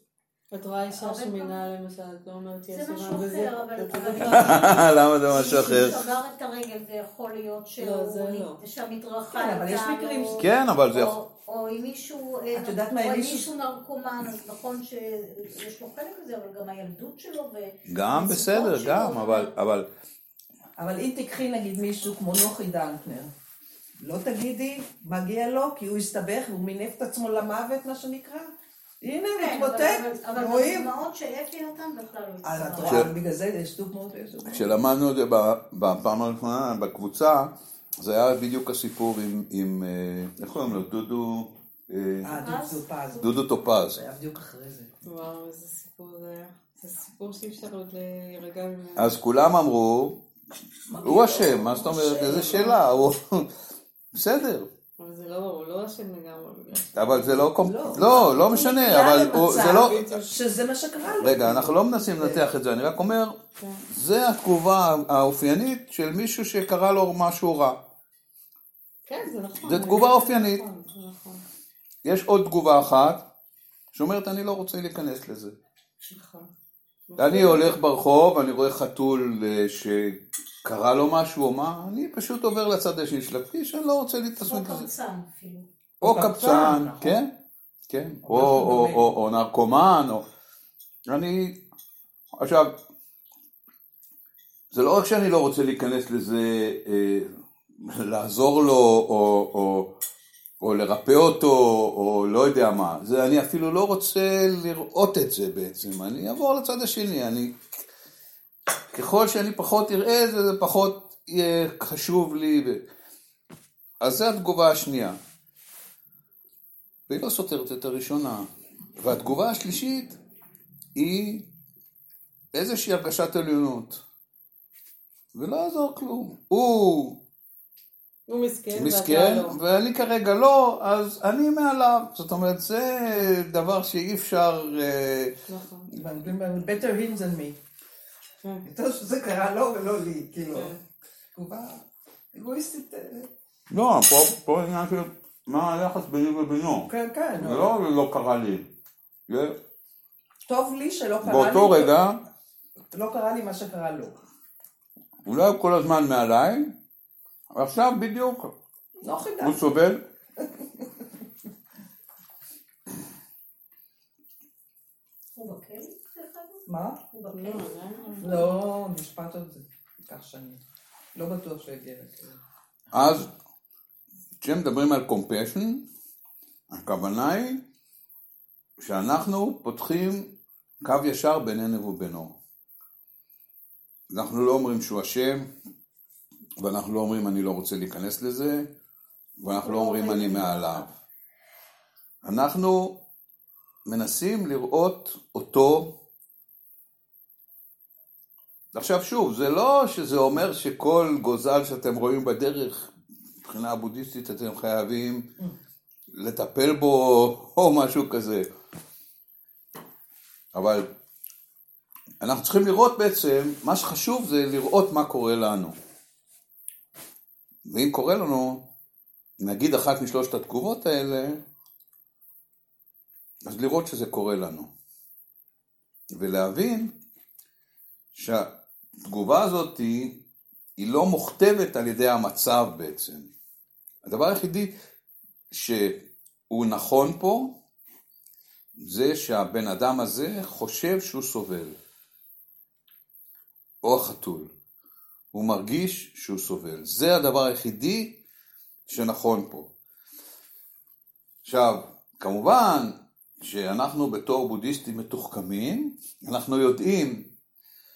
Speaker 4: את רואה אישה שמינה למשל, את לא אומרת היא
Speaker 1: זה
Speaker 4: אשמה
Speaker 1: משהו
Speaker 4: בזה.
Speaker 1: אחר, אבל...
Speaker 4: את
Speaker 1: אבל-
Speaker 4: יודעת-
Speaker 3: למה זה משהו אחר?
Speaker 1: מישהו שבר את הרגל, זה יכול להיות
Speaker 4: לא,
Speaker 1: שהוא-
Speaker 4: לא.
Speaker 1: שהמדרכה
Speaker 2: כן, אבל יש
Speaker 1: הייתה
Speaker 2: מקרים
Speaker 1: לו-
Speaker 3: כן, אבל זה יכול...
Speaker 1: או- אם מישהו,
Speaker 2: את יודעת מה,
Speaker 1: או
Speaker 2: אם
Speaker 1: אם
Speaker 2: מישהו-
Speaker 1: מישהו נרקומן, אז נכון שיש לו חלק בזה, אבל גם הילדות שלו ו...
Speaker 3: גם בסדר, גם, אבל, אבל,
Speaker 2: אבל אם תקחי נגיד מישהו כמו נוחי דנקנר, לא תגידי, מגיע לו, כי הוא הסתבך והוא מינף את עצמו למוות, מה שנקרא? הנה,
Speaker 1: כן,
Speaker 2: מתמוטט,
Speaker 1: אבל- אבל
Speaker 2: רואים?
Speaker 1: הדוגמאות שאפי נתן בכלל לא
Speaker 2: אז את
Speaker 1: הצטרף.
Speaker 2: רואה, בגלל זה יש דוגמאות ויש דוגמאות.
Speaker 3: כשלמדנו את זה ב- בפעם הראשונה בקבוצה, זה היה בדיוק הסיפור עם, אה, איך קוראים לו? דודו, אה,
Speaker 2: אה, דודו פז.
Speaker 3: דודו טופז.
Speaker 2: זה היה בדיוק אחרי זה.
Speaker 4: וואו, איזה סיפור זה היה. זה סיפור שאי אפשר עוד להירגע ממנו.
Speaker 3: אז כולם אמרו, הוא אשם, מה זאת אומרת? איזה שאלה. בסדר,
Speaker 4: אבל זה לא, הוא לא אשם לגמרי. ש-
Speaker 3: אבל זה לא קומפ...
Speaker 2: לא.
Speaker 3: לא, לא משנה, אבל זה לא...
Speaker 2: שזה מה שקרה לו.
Speaker 3: רגע, אנחנו לא מנסים לנתח את זה, אני רק אומר,
Speaker 4: כן.
Speaker 3: זה התגובה האופיינית של מישהו שקרה לו משהו רע.
Speaker 4: כן, זה נכון.
Speaker 3: זה תגובה אופיינית.
Speaker 4: נכון, נכון.
Speaker 3: יש עוד תגובה אחת, שאומרת, אני לא רוצה להיכנס לזה.
Speaker 4: נכון.
Speaker 3: אני הולך ברחוב, אני רואה חתול אה, שקרה לו משהו או מה, אני פשוט עובר לצד השני של הכביש, אני לא רוצה
Speaker 1: או
Speaker 3: להתעסק בזה.
Speaker 1: אפילו.
Speaker 3: או
Speaker 2: קבצן,
Speaker 3: קבצן,
Speaker 2: נכון.
Speaker 3: כן, כן, או-
Speaker 2: משהו
Speaker 3: או-
Speaker 2: דומה.
Speaker 3: או או נרקומן, או... אני... עכשיו, זה לא רק שאני לא רוצה להיכנס לזה, אה, לעזור לו, או, או, או לרפא אותו, או לא יודע מה, זה אני אפילו לא רוצה לראות את זה בעצם, אני אעבור לצד השני, אני... ככל שאני פחות אראה את זה, זה פחות יהיה חשוב לי. ו... אז זו התגובה השנייה. והיא לא סותרת את הראשונה. והתגובה השלישית היא איזושהי הרגשת עליונות. ולא יעזור כלום. הוא
Speaker 4: הוא מסכן.
Speaker 3: מסכן,
Speaker 4: ואתה לא.
Speaker 3: ואני כרגע לא, אז אני מעליו. זאת אומרת, זה דבר שאי אפשר... אה,
Speaker 4: נכון.
Speaker 2: אומרים, better him than me.
Speaker 4: כן.
Speaker 2: יותר שזה קרה לו ולא לי, כאילו.
Speaker 4: כן.
Speaker 2: תגובה אגואיסטית. אה,
Speaker 3: לא, פה, פה העניין של מה היחס ביני ובינו.
Speaker 2: כן, כן.
Speaker 3: זה לא לא קרה לי. זה-
Speaker 2: טוב לי שלא קרה לי.
Speaker 3: באותו רגע,
Speaker 2: לא קרה לי מה שקרה לו.
Speaker 3: אולי הוא כל הזמן מעליי, ועכשיו בדיוק
Speaker 2: לא חידה.
Speaker 3: הוא סובל.
Speaker 2: מה?
Speaker 1: הוא
Speaker 4: לא,
Speaker 1: בכלא?
Speaker 4: עדיין.
Speaker 2: לא, נשפט על זה. ייקח שנים. לא בטוח שהוא יגיע לכלא.
Speaker 3: אז כשמדברים על קומפשן, הכוונה היא שאנחנו פותחים קו ישר בינינו ובינו. אנחנו לא אומרים שהוא אשם, ואנחנו לא אומרים אני לא רוצה להיכנס לזה, ואנחנו לא אומרים אני מעליו. אנחנו מנסים לראות אותו. עכשיו שוב, זה לא שזה אומר שכל גוזל שאתם רואים בדרך, מבחינה בודהיסטית אתם חייבים לטפל בו או משהו כזה. אבל אנחנו צריכים לראות בעצם, מה שחשוב זה לראות מה קורה לנו. ואם קורה לנו, נגיד אחת משלושת התגובות האלה, אז לראות שזה קורה לנו. ולהבין שהתגובה הזאת היא, היא לא מוכתבת על ידי המצב בעצם. הדבר היחידי שהוא נכון פה, זה שהבן אדם הזה חושב שהוא סובל. או החתול. הוא מרגיש שהוא סובל. זה הדבר היחידי שנכון פה. עכשיו, כמובן שאנחנו בתור בודהיסטים מתוחכמים, אנחנו יודעים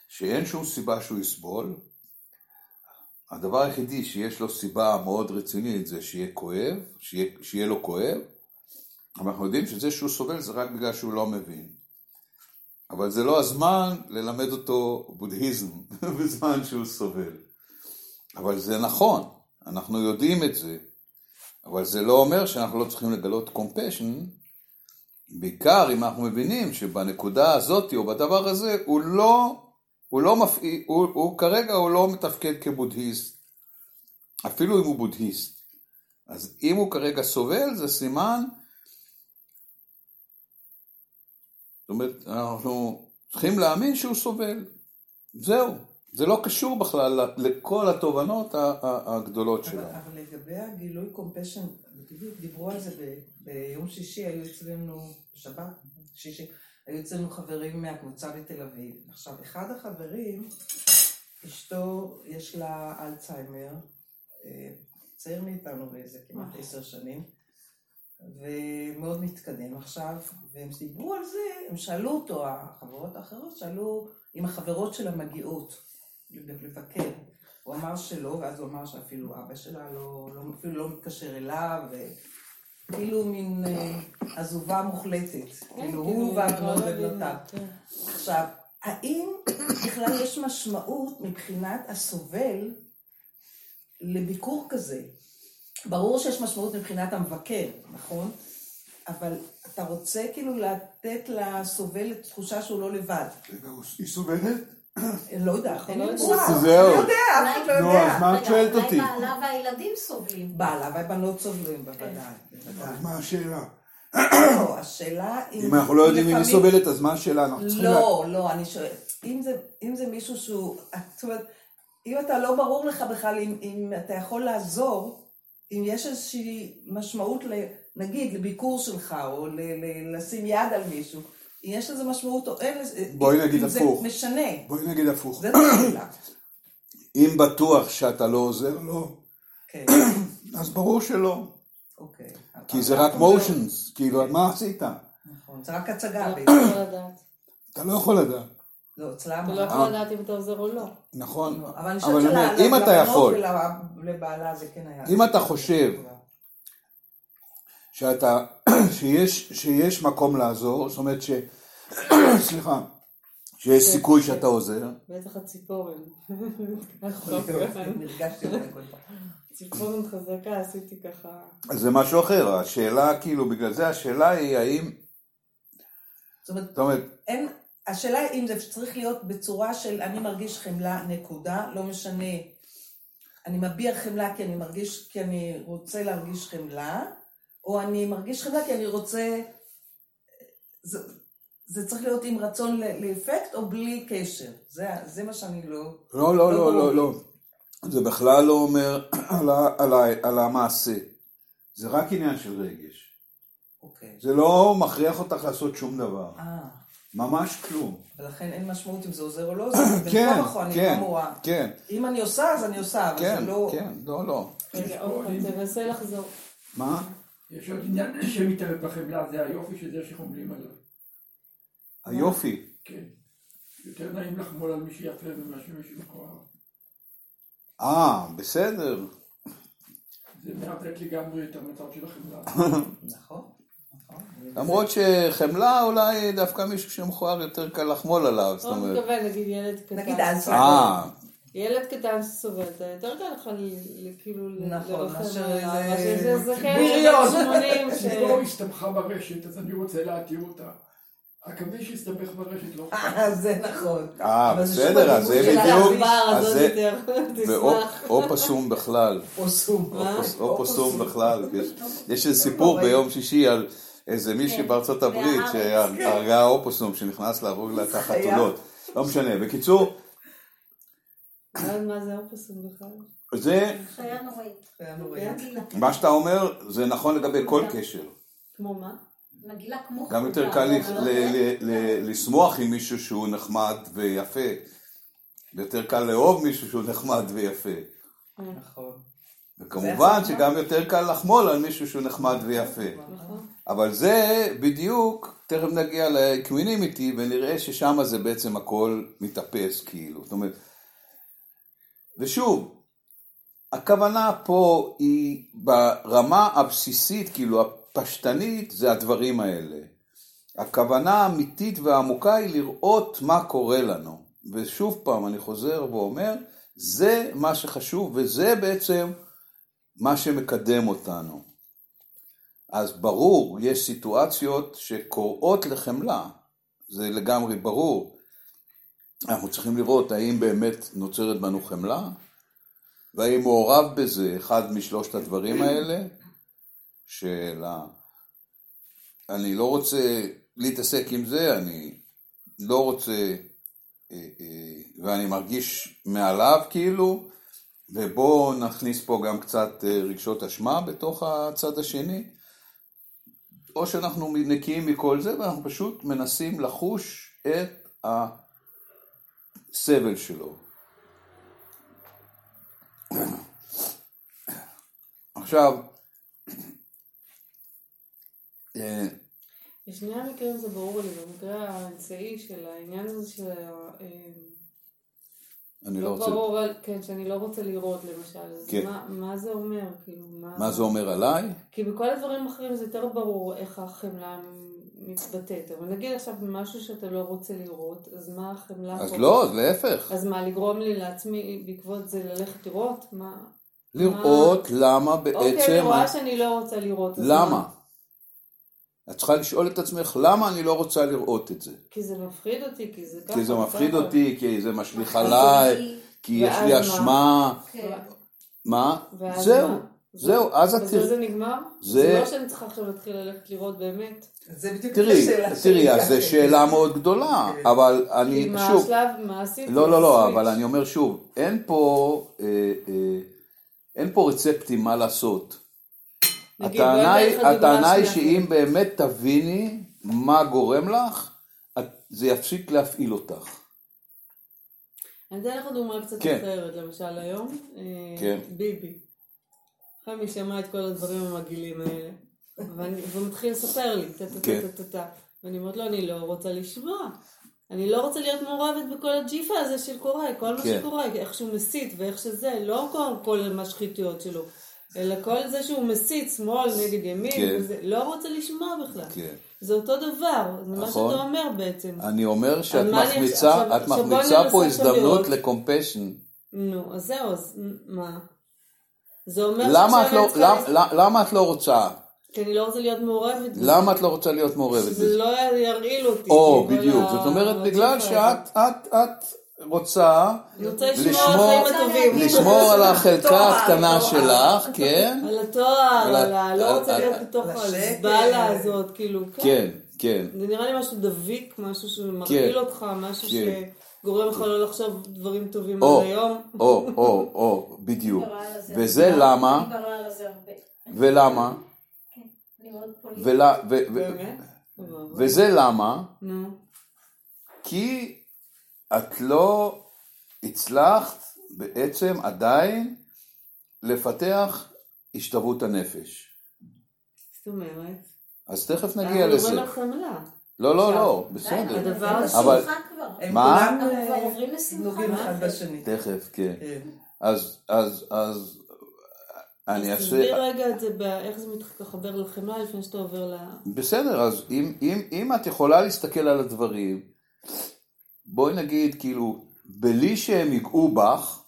Speaker 3: שאין שום סיבה שהוא יסבול. הדבר היחידי שיש לו סיבה מאוד רצינית זה שיהיה כואב, שיהיה, שיהיה לו כואב, אבל אנחנו יודעים שזה שהוא סובל זה רק בגלל שהוא לא מבין. אבל זה לא הזמן ללמד אותו בודהיזם בזמן שהוא סובל. אבל זה נכון, אנחנו יודעים את זה, אבל זה לא אומר שאנחנו לא צריכים לגלות קומפשן, בעיקר אם אנחנו מבינים שבנקודה הזאת או בדבר הזה הוא לא, הוא לא מפעיל, הוא, הוא כרגע הוא לא מתפקד כבודהיסט, אפילו אם הוא בודהיסט. אז אם הוא כרגע סובל זה סימן זאת אומרת, אנחנו צריכים להאמין שהוא סובל. זהו. זה לא קשור בכלל לכל התובנות הגדולות שלנו.
Speaker 2: אבל לגבי הגילוי קומפשן, בדיוק דיברו על זה ביום שישי, היו אצלנו, בשבת, שישי, היו אצלנו חברים מהקבוצה בתל אביב. עכשיו, אחד החברים, אשתו, יש לה אלצהיימר, אה, צעיר מאיתנו באיזה כמעט עשר שנים, ומאוד מתקדם עכשיו, והם דיברו על זה, הם שאלו אותו, החברות האחרות שאלו אם החברות שלה מגיעות לבקר. הוא אמר שלא, ואז הוא אמר שאפילו אבא שלה לא, לא, אפילו לא מתקשר אליו, וכאילו מין אה, עזובה מוחלטת, כאילו הוא והבנות ובנותיו.
Speaker 4: כן.
Speaker 2: עכשיו, האם בכלל יש משמעות מבחינת הסובל לביקור כזה? ברור שיש משמעות מבחינת המבקר, נכון? אבל אתה רוצה כאילו לתת לסובל תחושה שהוא לא לבד.
Speaker 3: רגע, היא סובלת?
Speaker 2: לא לי
Speaker 4: לא.
Speaker 3: זהו.
Speaker 2: לא יודע, אף אחד לא
Speaker 3: נו,
Speaker 2: יודע.
Speaker 3: אז מה את שואלת
Speaker 1: אולי
Speaker 3: אותי?
Speaker 1: בעלה והילדים סובלים.
Speaker 2: בעלה והבנות סובלים בוודאי, בוודאי.
Speaker 3: מה השאלה?
Speaker 2: לא, השאלה אם...
Speaker 3: אם אנחנו לא יודעים אם היא סובלת, אז מה השאלה? אנחנו צריכים...
Speaker 2: לא, לא, אני שואלת, אם זה, מישהו שהוא, זאת אומרת, אם אתה לא ברור לך בכלל אם, אתה יכול לעזור, אם יש איזושהי משמעות, נגיד, לביקור שלך, או לשים יד על מישהו, יש לזה משמעות או אין לזה,
Speaker 3: בואי נגיד הפוך.
Speaker 2: זה משנה,
Speaker 3: בואי נגיד הפוך.
Speaker 2: זאת השאלה.
Speaker 3: אם בטוח שאתה לא עוזר לו,
Speaker 2: כן,
Speaker 3: אז ברור שלא.
Speaker 2: אוקיי.
Speaker 3: כי זה רק מושנס. כאילו, מה עשית?
Speaker 2: נכון, זה רק הצגה
Speaker 4: אתה. לא יכול לדעת.
Speaker 3: אתה לא יכול לדעת.
Speaker 2: לא, אצלם.
Speaker 4: אתה לא יכול לדעת אם אתה עוזר או לא.
Speaker 3: נכון.
Speaker 2: אבל אני
Speaker 3: אבל
Speaker 2: חושבת
Speaker 3: אני אתה יכול,
Speaker 2: ולבעלה זה כן היה.
Speaker 3: אם אתה חושב שאתה, שיש, שיש מקום לעזור, זאת אומרת ש... סליחה, שיש סיכוי שאתה עוזר,
Speaker 4: בטח הציפורן. ציפורן חזקה, עשיתי ככה.
Speaker 3: זה משהו אחר. השאלה, כאילו, בגלל זה השאלה היא האם...
Speaker 2: זאת אומרת,
Speaker 3: זאת אומרת,
Speaker 2: אין, השאלה היא אם זה צריך להיות בצורה של אני מרגיש חמלה, נקודה, לא משנה. אני מביע חמלה כי אני מרגיש, כי אני רוצה להרגיש חמלה, או אני מרגיש חמלה כי אני רוצה... זה, זה צריך להיות עם רצון לאפקט או בלי קשר. זה, זה מה שאני לא...
Speaker 3: לא, לא,
Speaker 2: לא
Speaker 3: לא, לא. לא. זה בכלל לא אומר על, ה, על, ה, על המעשה. זה רק עניין של רגש.
Speaker 2: אוקיי.
Speaker 3: זה לא מכריח אותך לעשות שום דבר.
Speaker 2: אה,
Speaker 3: ממש כלום.
Speaker 2: ולכן אין משמעות אם זה עוזר או לא עוזר.
Speaker 3: כן, כן. כן,
Speaker 2: אם אני עושה, אז אני עושה, אבל
Speaker 3: כן,
Speaker 2: זה לא...
Speaker 3: כן, לא, לא.
Speaker 4: רגע, עוד פעם, תנסה לחזור.
Speaker 3: מה?
Speaker 5: יש עוד עניין שמתערב בחמלה, זה היופי של זה שחומלים עליו.
Speaker 3: היופי.
Speaker 5: כן. יותר נעים לחמול על מי שיפה מאשר מישהו מכוער.
Speaker 3: אה, בסדר.
Speaker 5: זה מעוות לגמרי את המצב של החמלה.
Speaker 2: נכון. נכון.
Speaker 3: למרות שחמלה אולי דווקא מישהו שמכוער יותר קל לחמול עליו, זאת
Speaker 4: לא
Speaker 3: אומרת.
Speaker 4: מתכוון, נגיד ילד קטן.
Speaker 2: נגיד, אז-
Speaker 3: אה,
Speaker 4: ילד קטן שסובל, זה יותר קל לך כאילו
Speaker 2: נכון,
Speaker 4: לרחם עליו,
Speaker 2: איזה
Speaker 4: מאשר זה זקן. בן 80 ש...
Speaker 5: ציפור הסתבכה ברשת, אז אני רוצה להתיר אותה. עכביש הסתבך ברשת, לא
Speaker 2: אה, זה נכון.
Speaker 3: אה,
Speaker 2: אבל זה שוב
Speaker 3: בסדר, אז זה בדיוק,
Speaker 4: תשמח.
Speaker 3: ואופסום בכלל,
Speaker 2: אוסום.
Speaker 3: אופוס- אופסום בכלל, יש- יש איזה סיפור ביום שישי על איזה מישהי
Speaker 1: כן,
Speaker 3: בארצות הברית. שהרגה אופוסום שנכנס להרוג לה את. החתולות, לא משנה, בקיצור,
Speaker 4: לא מה זה אופסום בכלל.
Speaker 3: זה,
Speaker 1: חיה נוראית.
Speaker 4: כן?
Speaker 3: מה שאתה אומר, זה נכון לגבי כל קשר.
Speaker 4: כמו מה?
Speaker 1: מגעילה כמו
Speaker 3: גם יותר קל
Speaker 1: לא-
Speaker 3: ל- ל- לשמוח עם מישהו שהוא נחמד ויפה. ויותר קל לאהוב מישהו שהוא נחמד ויפה.
Speaker 2: נכון.
Speaker 3: וכמובן שגם יותר קל לחמול על מישהו שהוא נחמד ויפה.
Speaker 4: נכון.
Speaker 3: אבל זה בדיוק, תכף נגיע לאקווינימיטי ונראה ששם זה בעצם הכל מתאפס כאילו. זאת אומרת, ושוב, הכוונה פה היא ברמה הבסיסית, כאילו הפשטנית, זה הדברים האלה. הכוונה האמיתית והעמוקה היא לראות מה קורה לנו. ושוב פעם, אני חוזר ואומר, זה מה שחשוב וזה בעצם מה שמקדם אותנו. אז ברור, יש סיטואציות שקוראות לחמלה, זה לגמרי ברור. אנחנו צריכים לראות האם באמת נוצרת בנו חמלה, והאם מעורב בזה אחד משלושת הדברים האלה, של ה... אני לא רוצה להתעסק עם זה, אני לא רוצה, אה, אה, ואני מרגיש מעליו כאילו, ובואו נכניס פה גם קצת אה, רגשות אשמה בתוך הצד השני, או שאנחנו נקיים מכל זה ואנחנו פשוט מנסים לחוש את הסבל שלו. עכשיו, אה,
Speaker 4: בשני המקרים זה ברור לי, במקרה האמצעי של העניין הזה של... אה,
Speaker 3: אני לא
Speaker 4: לא
Speaker 3: רוצה...
Speaker 4: ברור, כן, שאני לא רוצה לראות למשל, אז
Speaker 3: כן.
Speaker 4: מה- מה זה אומר? כאילו, מה...
Speaker 3: מה זה אומר עליי?
Speaker 4: כי בכל הדברים האחרים זה יותר ברור איך החמלה מתבטאת, אבל נגיד עכשיו משהו שאתה לא רוצה לראות, אז מה החמלה
Speaker 3: אז
Speaker 4: פה?
Speaker 3: לא, אז להפך.
Speaker 4: אז מה, לגרום לי לעצמי בעקבות זה ללכת לראות? מה?
Speaker 3: לראות למה
Speaker 4: אוקיי, אני
Speaker 3: בעצם...
Speaker 4: רואה שאני לא רוצה לראות. אז
Speaker 3: למה?
Speaker 4: מה?
Speaker 3: את צריכה לשאול את עצמך למה אני לא רוצה לראות את זה.
Speaker 4: כי זה מפחיד אותי, כי זה ככה.
Speaker 3: כי זה מפחיד
Speaker 4: ככה.
Speaker 3: אותי, כי זה משליך עליי, כי יש לי
Speaker 4: מה?
Speaker 3: אשמה.
Speaker 1: כן.
Speaker 3: מה? זהו.
Speaker 4: מה?
Speaker 3: זהו, אז את
Speaker 4: בזה
Speaker 3: תראי.
Speaker 4: זה נגמר?
Speaker 3: זה-
Speaker 4: זה לא שאני צריכה עכשיו להתחיל ללכת לראות באמת.
Speaker 2: זה בדיוק
Speaker 3: תראי,
Speaker 2: השאלה
Speaker 3: תראי,
Speaker 2: שלי.
Speaker 3: אז זו שאלה מאוד גדולה,
Speaker 2: כן.
Speaker 3: אבל אני,
Speaker 4: מה
Speaker 3: שוב,
Speaker 4: השלב, מה עשיתי?
Speaker 3: לא, לא, לא. אבל אני אומר שוב, אין פה, אה, אה, אין פה רצפטים מה לעשות.
Speaker 4: נגיד,
Speaker 3: הטענה היא. שאם באמת תביני מה גורם לך, זה יפסיק להפעיל אותך.
Speaker 4: אני אתן לך דוגמה קצת
Speaker 3: כן.
Speaker 4: אחרת, למשל היום, אה,
Speaker 3: כן.
Speaker 4: ביבי. חמי שמע את כל הדברים המגעילים האלה, והוא מתחיל לספר לי, טה טה
Speaker 3: כן.
Speaker 4: ואני אומרת לו, אני לא רוצה לשמוע. אני לא רוצה להיות מעורבת בכל הג'יפה הזה של קוראי, כל מה
Speaker 3: כן.
Speaker 4: שקורה, איך שהוא מסית ואיך שזה, לא כל, השחיתויות שלו, אלא כל זה שהוא מסית שמאל נגד ימין,
Speaker 3: כן.
Speaker 4: וזה, לא רוצה לשמוע בכלל.
Speaker 3: כן.
Speaker 4: זה אותו דבר, זה מה
Speaker 3: נכון.
Speaker 4: שאתה אומר בעצם.
Speaker 3: אני אומר שאת מחמיצה,
Speaker 4: עכשיו-
Speaker 3: את פה הזדמנות. לקומפשן.
Speaker 4: נו, אז זהו, אז מה? זה אומר
Speaker 3: למה את לא-
Speaker 4: אני צריכה
Speaker 3: למ- למ- למה את לא רוצה?
Speaker 4: כי אני לא רוצה להיות מעורבת בזה.
Speaker 3: למה את לא רוצה להיות מעורבת
Speaker 4: שזה
Speaker 3: בזה?
Speaker 4: לא ירעיל אותי.
Speaker 3: או,
Speaker 4: כל
Speaker 3: בדיוק.
Speaker 4: ה-
Speaker 3: זאת אומרת, בגלל. שאת את- את רוצה
Speaker 4: אני רוצה לשמור
Speaker 3: לשמור-
Speaker 4: על החיים הטובים.
Speaker 3: לשמור על החלקה הקטנה. שלך, כן?
Speaker 4: על התואר. לא רוצה להיות בתוך
Speaker 2: השקט.
Speaker 4: הזאת, כאילו, כן.
Speaker 3: כן, כן.
Speaker 4: זה נראה לי משהו דביק, משהו שמרעיל אותך, משהו
Speaker 3: כן.
Speaker 4: שגורם לך לא לחשוב דברים טובים על היום.
Speaker 3: או, או, או, בדיוק. וזה. למה. ולמה,
Speaker 1: כן?
Speaker 3: וזה למה. כי את לא הצלחת בעצם עדיין לפתח השתוות הנפש.
Speaker 4: זאת אומרת.
Speaker 3: אז תכף נגיע
Speaker 4: אנחנו
Speaker 3: לזה.
Speaker 4: מדברים על חמלה.
Speaker 3: לא, לא, לא, בסדר.
Speaker 4: הדבר
Speaker 1: זה
Speaker 3: אבל-
Speaker 1: בשמחה כבר.
Speaker 2: הם
Speaker 3: מה?
Speaker 2: כולם
Speaker 1: אנחנו
Speaker 2: אה,
Speaker 1: כבר עוברים לשמחה.
Speaker 2: נוגעים? אחד בשני.
Speaker 3: תכף, כן.
Speaker 2: כן.
Speaker 3: אז, אז, אז, אני
Speaker 4: אז תסביר
Speaker 3: אעשה...
Speaker 4: רגע את זה, איך זה מתחבר לחמלה לפני שאתה עובר ל...
Speaker 3: בסדר, אז אם, אם, אם את יכולה להסתכל על הדברים, בואי נגיד, כאילו, בלי שהם ייגעו בך,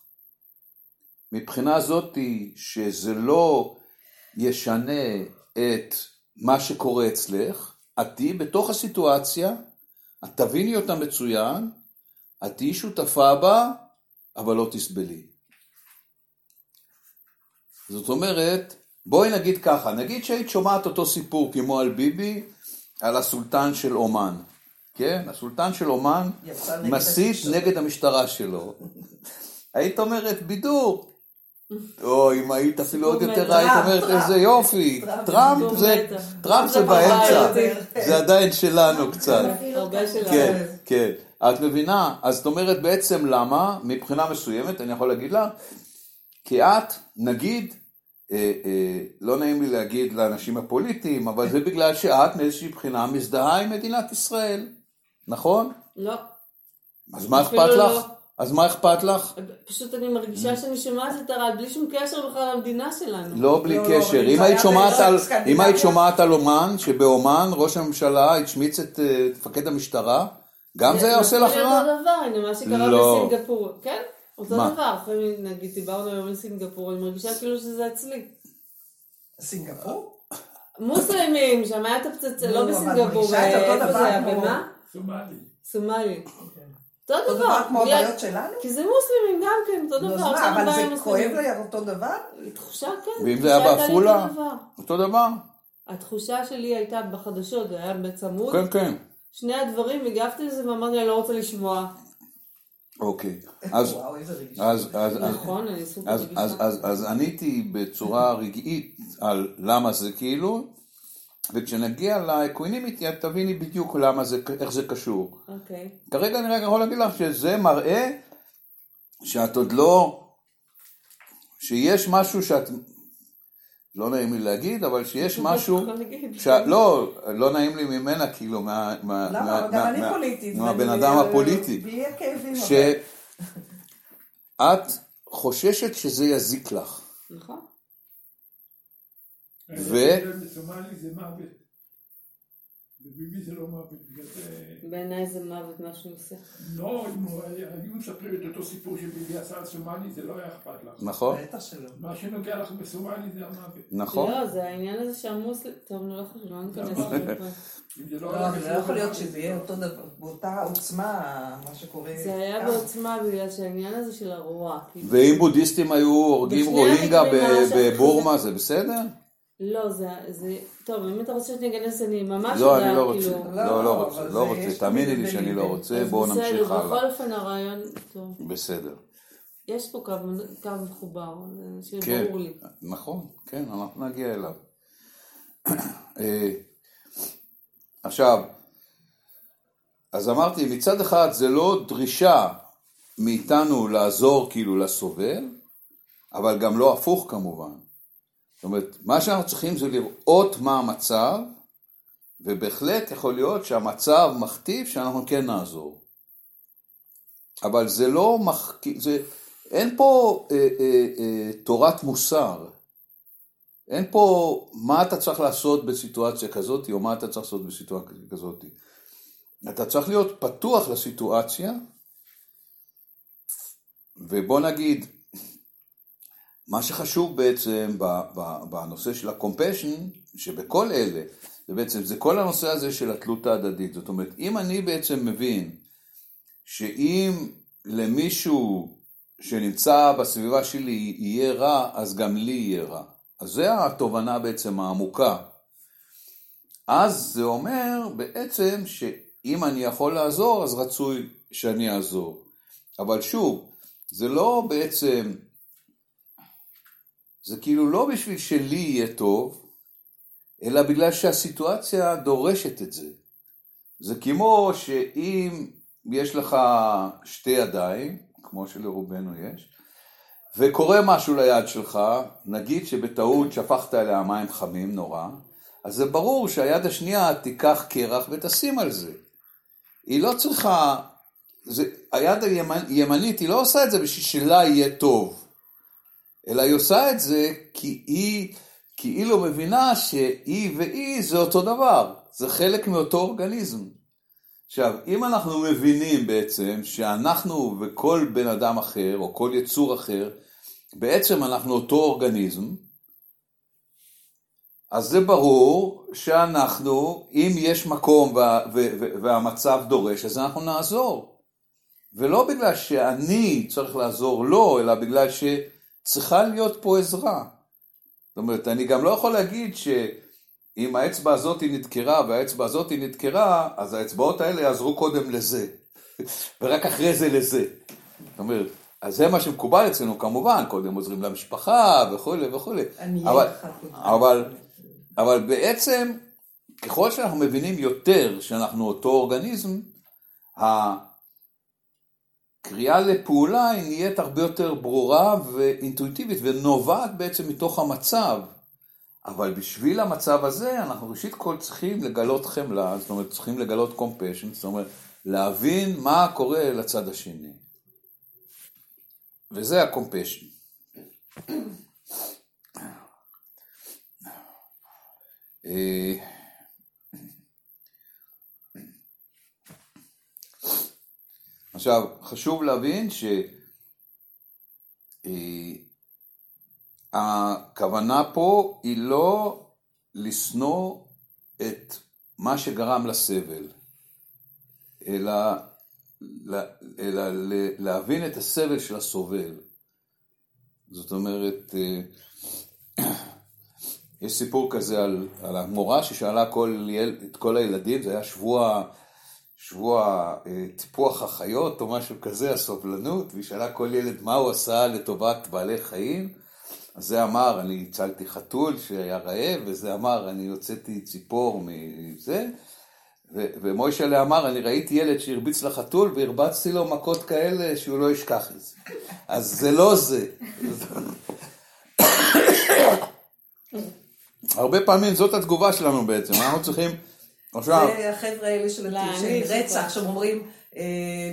Speaker 3: מבחינה זאתי שזה לא ישנה את מה שקורה אצלך, את תהיי בתוך הסיטואציה, את תביני אותה מצוין, את תהיי שותפה בה, אבל לא תסבלי. זאת אומרת, בואי נגיד ככה, נגיד שהיית שומעת אותו סיפור כמו על ביבי, על הסולטן של אומן, כן? הסולטן של אומן מסית. נגד המשטרה שלו. היית אומרת, בידור. או אם היית אפילו עוד יותר
Speaker 4: מטא.
Speaker 3: היית אומרת. איזה יופי,
Speaker 2: טראמפ.
Speaker 3: זה. טראמפ באמצע. זה עדיין שלנו קצת. כן, כן. את מבינה? אז זאת אומרת בעצם למה, מבחינה מסוימת, אני יכול להגיד לה, כי את, נגיד, אה, אה, לא נעים לי להגיד לאנשים הפוליטיים, אבל זה בגלל שאת מאיזושהי בחינה מזדהה עם מדינת ישראל, נכון?
Speaker 4: לא.
Speaker 3: אז מה אכפת
Speaker 4: לא.
Speaker 3: לך? אז מה אכפת לך?
Speaker 4: פשוט אני מרגישה שאני שומעת את הרעל בלי שום קשר בכלל למדינה שלנו.
Speaker 3: לא בלי
Speaker 2: לא, לא,
Speaker 3: קשר. אם
Speaker 2: זה
Speaker 3: היית
Speaker 2: היה
Speaker 3: שומעת על-
Speaker 2: בסקנדינביה.
Speaker 3: אם היית שומעת על אומן, שבאומן ראש הממשלה השמיץ את אה, מפקד המשטרה, גם זה היה עושה לך רע?
Speaker 4: אותו דבר, הנה מה שקרה
Speaker 3: לא.
Speaker 4: בסינגפור. כן? אותו? דבר. אחרי נגיד דיברנו היום על סינגפור, אני מרגישה כאילו שזה אצלי.
Speaker 2: סינגפור?
Speaker 4: מוסלמים, שם היה את הפצצה, לא בסינגפור, איפה זה היה? במה?
Speaker 5: סומלי.
Speaker 4: סומלי. אותו
Speaker 2: אותו
Speaker 4: דבר.
Speaker 2: דבר כמו הבעיות שלנו?
Speaker 4: כי זה מוסלמים גם כן, אותו דבר.
Speaker 2: אבל
Speaker 4: דבר
Speaker 2: זה כואב
Speaker 4: מוסלמים.
Speaker 2: לי אותו דבר?
Speaker 4: תחושה כן.
Speaker 3: ואם
Speaker 4: התחושה
Speaker 3: זה היה בעפולה?
Speaker 4: אותו דבר.
Speaker 3: דבר.
Speaker 4: התחושה שלי הייתה בחדשות, זה היה בצמוד.
Speaker 3: כן, כן.
Speaker 4: שני הדברים, הגבתי לזה ואמרתי, אני לא רוצה לשמוע.
Speaker 3: אוקיי. אז,
Speaker 2: וואו, איזה רגיש.
Speaker 3: אז, אז, אז,
Speaker 4: נכון, אני.
Speaker 3: אז, אז, אז עניתי בצורה רגעית על למה זה כאילו, וכשנגיע לאקווינימיטי את תביני בדיוק למה זה, איך זה קשור.
Speaker 4: אוקיי.
Speaker 3: כרגע אני רק יכול להגיד לך שזה מראה שאת עוד לא, שיש משהו שאת, לא נעים לי להגיד, אבל שיש
Speaker 4: לא
Speaker 3: משהו. ש... לא, לא נעים לי ממנה, כאילו, מה... מה-
Speaker 2: למה?
Speaker 3: מה-
Speaker 2: גם
Speaker 3: מה-
Speaker 2: אני
Speaker 3: מה-
Speaker 2: פוליטית.
Speaker 3: מהבן אדם הפוליטי. שאת חוששת שזה יזיק לך.
Speaker 4: נכון.
Speaker 3: ו-
Speaker 5: בסומלי זה מוות. וביבי זה לא מוות.
Speaker 4: בעיניי זה מוות מה שהוא עושה.
Speaker 5: לא, אם היו מספרים את אותו סיפור שביבי עשה על סומלי, זה לא היה אכפת לך.
Speaker 3: נכון?
Speaker 5: מה שנוגע לך בסומלי זה המוות.
Speaker 3: נכון?
Speaker 4: לא, זה העניין הזה שהמוסלם... טוב, לא חשוב, לא ניכנס. לזה.
Speaker 2: לא, לא יכול להיות שזה יהיה אותו דבר, באותה עוצמה, מה שקורה.
Speaker 4: זה היה. בעוצמה בגלל שהעניין הזה של הרוע. כאילו-
Speaker 3: ואם בודהיסטים היו הורגים רוהינגה בבורמה, זה בסדר?
Speaker 4: לא, זה... זה- טוב, אם אתה רוצה שאני אכנס, אני ממש
Speaker 3: לא,
Speaker 4: יודעת,
Speaker 3: אני לא רוצה.
Speaker 4: כאילו-
Speaker 3: לא, לא רוצה.
Speaker 2: אבל
Speaker 3: לא רוצה. תאמיני לי שאני לא. רוצה, בואו נמשיך
Speaker 4: בכל
Speaker 3: הלאה.
Speaker 4: אופן הרעיון... טוב,
Speaker 3: בסדר.
Speaker 4: יש פה קו קו מחובר,
Speaker 3: כן,
Speaker 4: שברור לי.
Speaker 3: נכון, כן, אנחנו נגיע אליו. אה, עכשיו, אז אמרתי, מצד אחד זה לא דרישה מאיתנו לעזור כאילו לסובל, אבל גם לא הפוך כמובן. זאת אומרת, מה שאנחנו צריכים זה לראות מה המצב, ובהחלט יכול להיות שהמצב מכתיב שאנחנו כן נעזור. אבל זה לא, מח... זה... אין פה אה, אה, אה, תורת מוסר. אין פה מה אתה צריך לעשות בסיטואציה כזאת, או מה אתה צריך לעשות בסיטואציה כזאת. אתה צריך להיות פתוח לסיטואציה, ובוא נגיד, מה שחשוב בעצם בנושא של הקומפשן, שבכל אלה, זה בעצם, זה כל הנושא הזה של התלות ההדדית. זאת אומרת, אם אני בעצם מבין שאם למישהו שנמצא בסביבה שלי יהיה רע, אז גם לי יהיה רע. אז זה התובנה בעצם העמוקה. אז זה אומר בעצם שאם אני יכול לעזור, אז רצוי שאני אעזור. אבל שוב, זה לא בעצם, זה כאילו לא בשביל שלי יהיה טוב, אלא בגלל שהסיטואציה דורשת את זה. זה כמו שאם יש לך שתי ידיים, כמו שלרובנו יש, וקורה משהו ליד שלך, נגיד שבטעות שפכת עליה מים חמים נורא, אז זה ברור שהיד השנייה תיקח קרח ותשים על זה. היא לא צריכה, זה, היד הימנ, הימנית היא לא עושה את זה בשביל שלה יהיה טוב, אלא היא עושה את זה כי היא כאילו מבינה שהיא והיא זה אותו דבר, זה חלק מאותו אורגניזם. עכשיו, אם אנחנו מבינים בעצם שאנחנו וכל בן אדם אחר, או כל יצור אחר, בעצם אנחנו אותו אורגניזם, אז זה ברור שאנחנו, אם יש מקום והמצב דורש, אז אנחנו נעזור. ולא בגלל שאני צריך לעזור לו, אלא בגלל שצריכה להיות פה עזרה. זאת אומרת, אני גם לא יכול להגיד שאם האצבע הזאת היא נדקרה והאצבע הזאת היא נדקרה, אז האצבעות האלה יעזרו קודם לזה, ורק אחרי זה לזה. זאת אומרת, אז זה מה שמקובל אצלנו כמובן, קודם עוזרים למשפחה וכולי וכולי. אבל. אבל, אבל בעצם, ככל שאנחנו מבינים יותר שאנחנו אותו אורגניזם, הקריאה לפעולה היא נהיית הרבה יותר ברורה ואינטואיטיבית ונובעת בעצם מתוך המצב. אבל בשביל המצב הזה אנחנו ראשית כל צריכים לגלות חמלה, זאת אומרת צריכים לגלות קומפשן, זאת אומרת להבין מה קורה לצד השני. וזה הקומפשן. אה, עכשיו, חשוב להבין שהכוונה פה היא לא לשנוא את מה שגרם לסבל, אלא, אלא להבין את הסבל של הסובל. זאת אומרת, אה, יש סיפור כזה על, על המורה ששאלה כל, את כל הילדים, זה היה שבוע, שבוע אה, טיפוח החיות או משהו כזה, הסובלנות, והיא שאלה כל ילד מה הוא עשה לטובת בעלי חיים. אז זה אמר, אני הצלתי חתול שהיה רעב, וזה אמר, אני הוצאתי ציפור מזה, ו- ומוישלה אמר, אני ראיתי ילד שהרביץ לחתול והרבצתי לו מכות כאלה שהוא לא ישכח את זה. אז זה לא זה. הרבה פעמים זאת התגובה שלנו בעצם, אנחנו צריכים... עכשיו,
Speaker 2: זה החבר'ה האלה של של רצח,
Speaker 4: אותם.
Speaker 2: שהם אומרים, אה,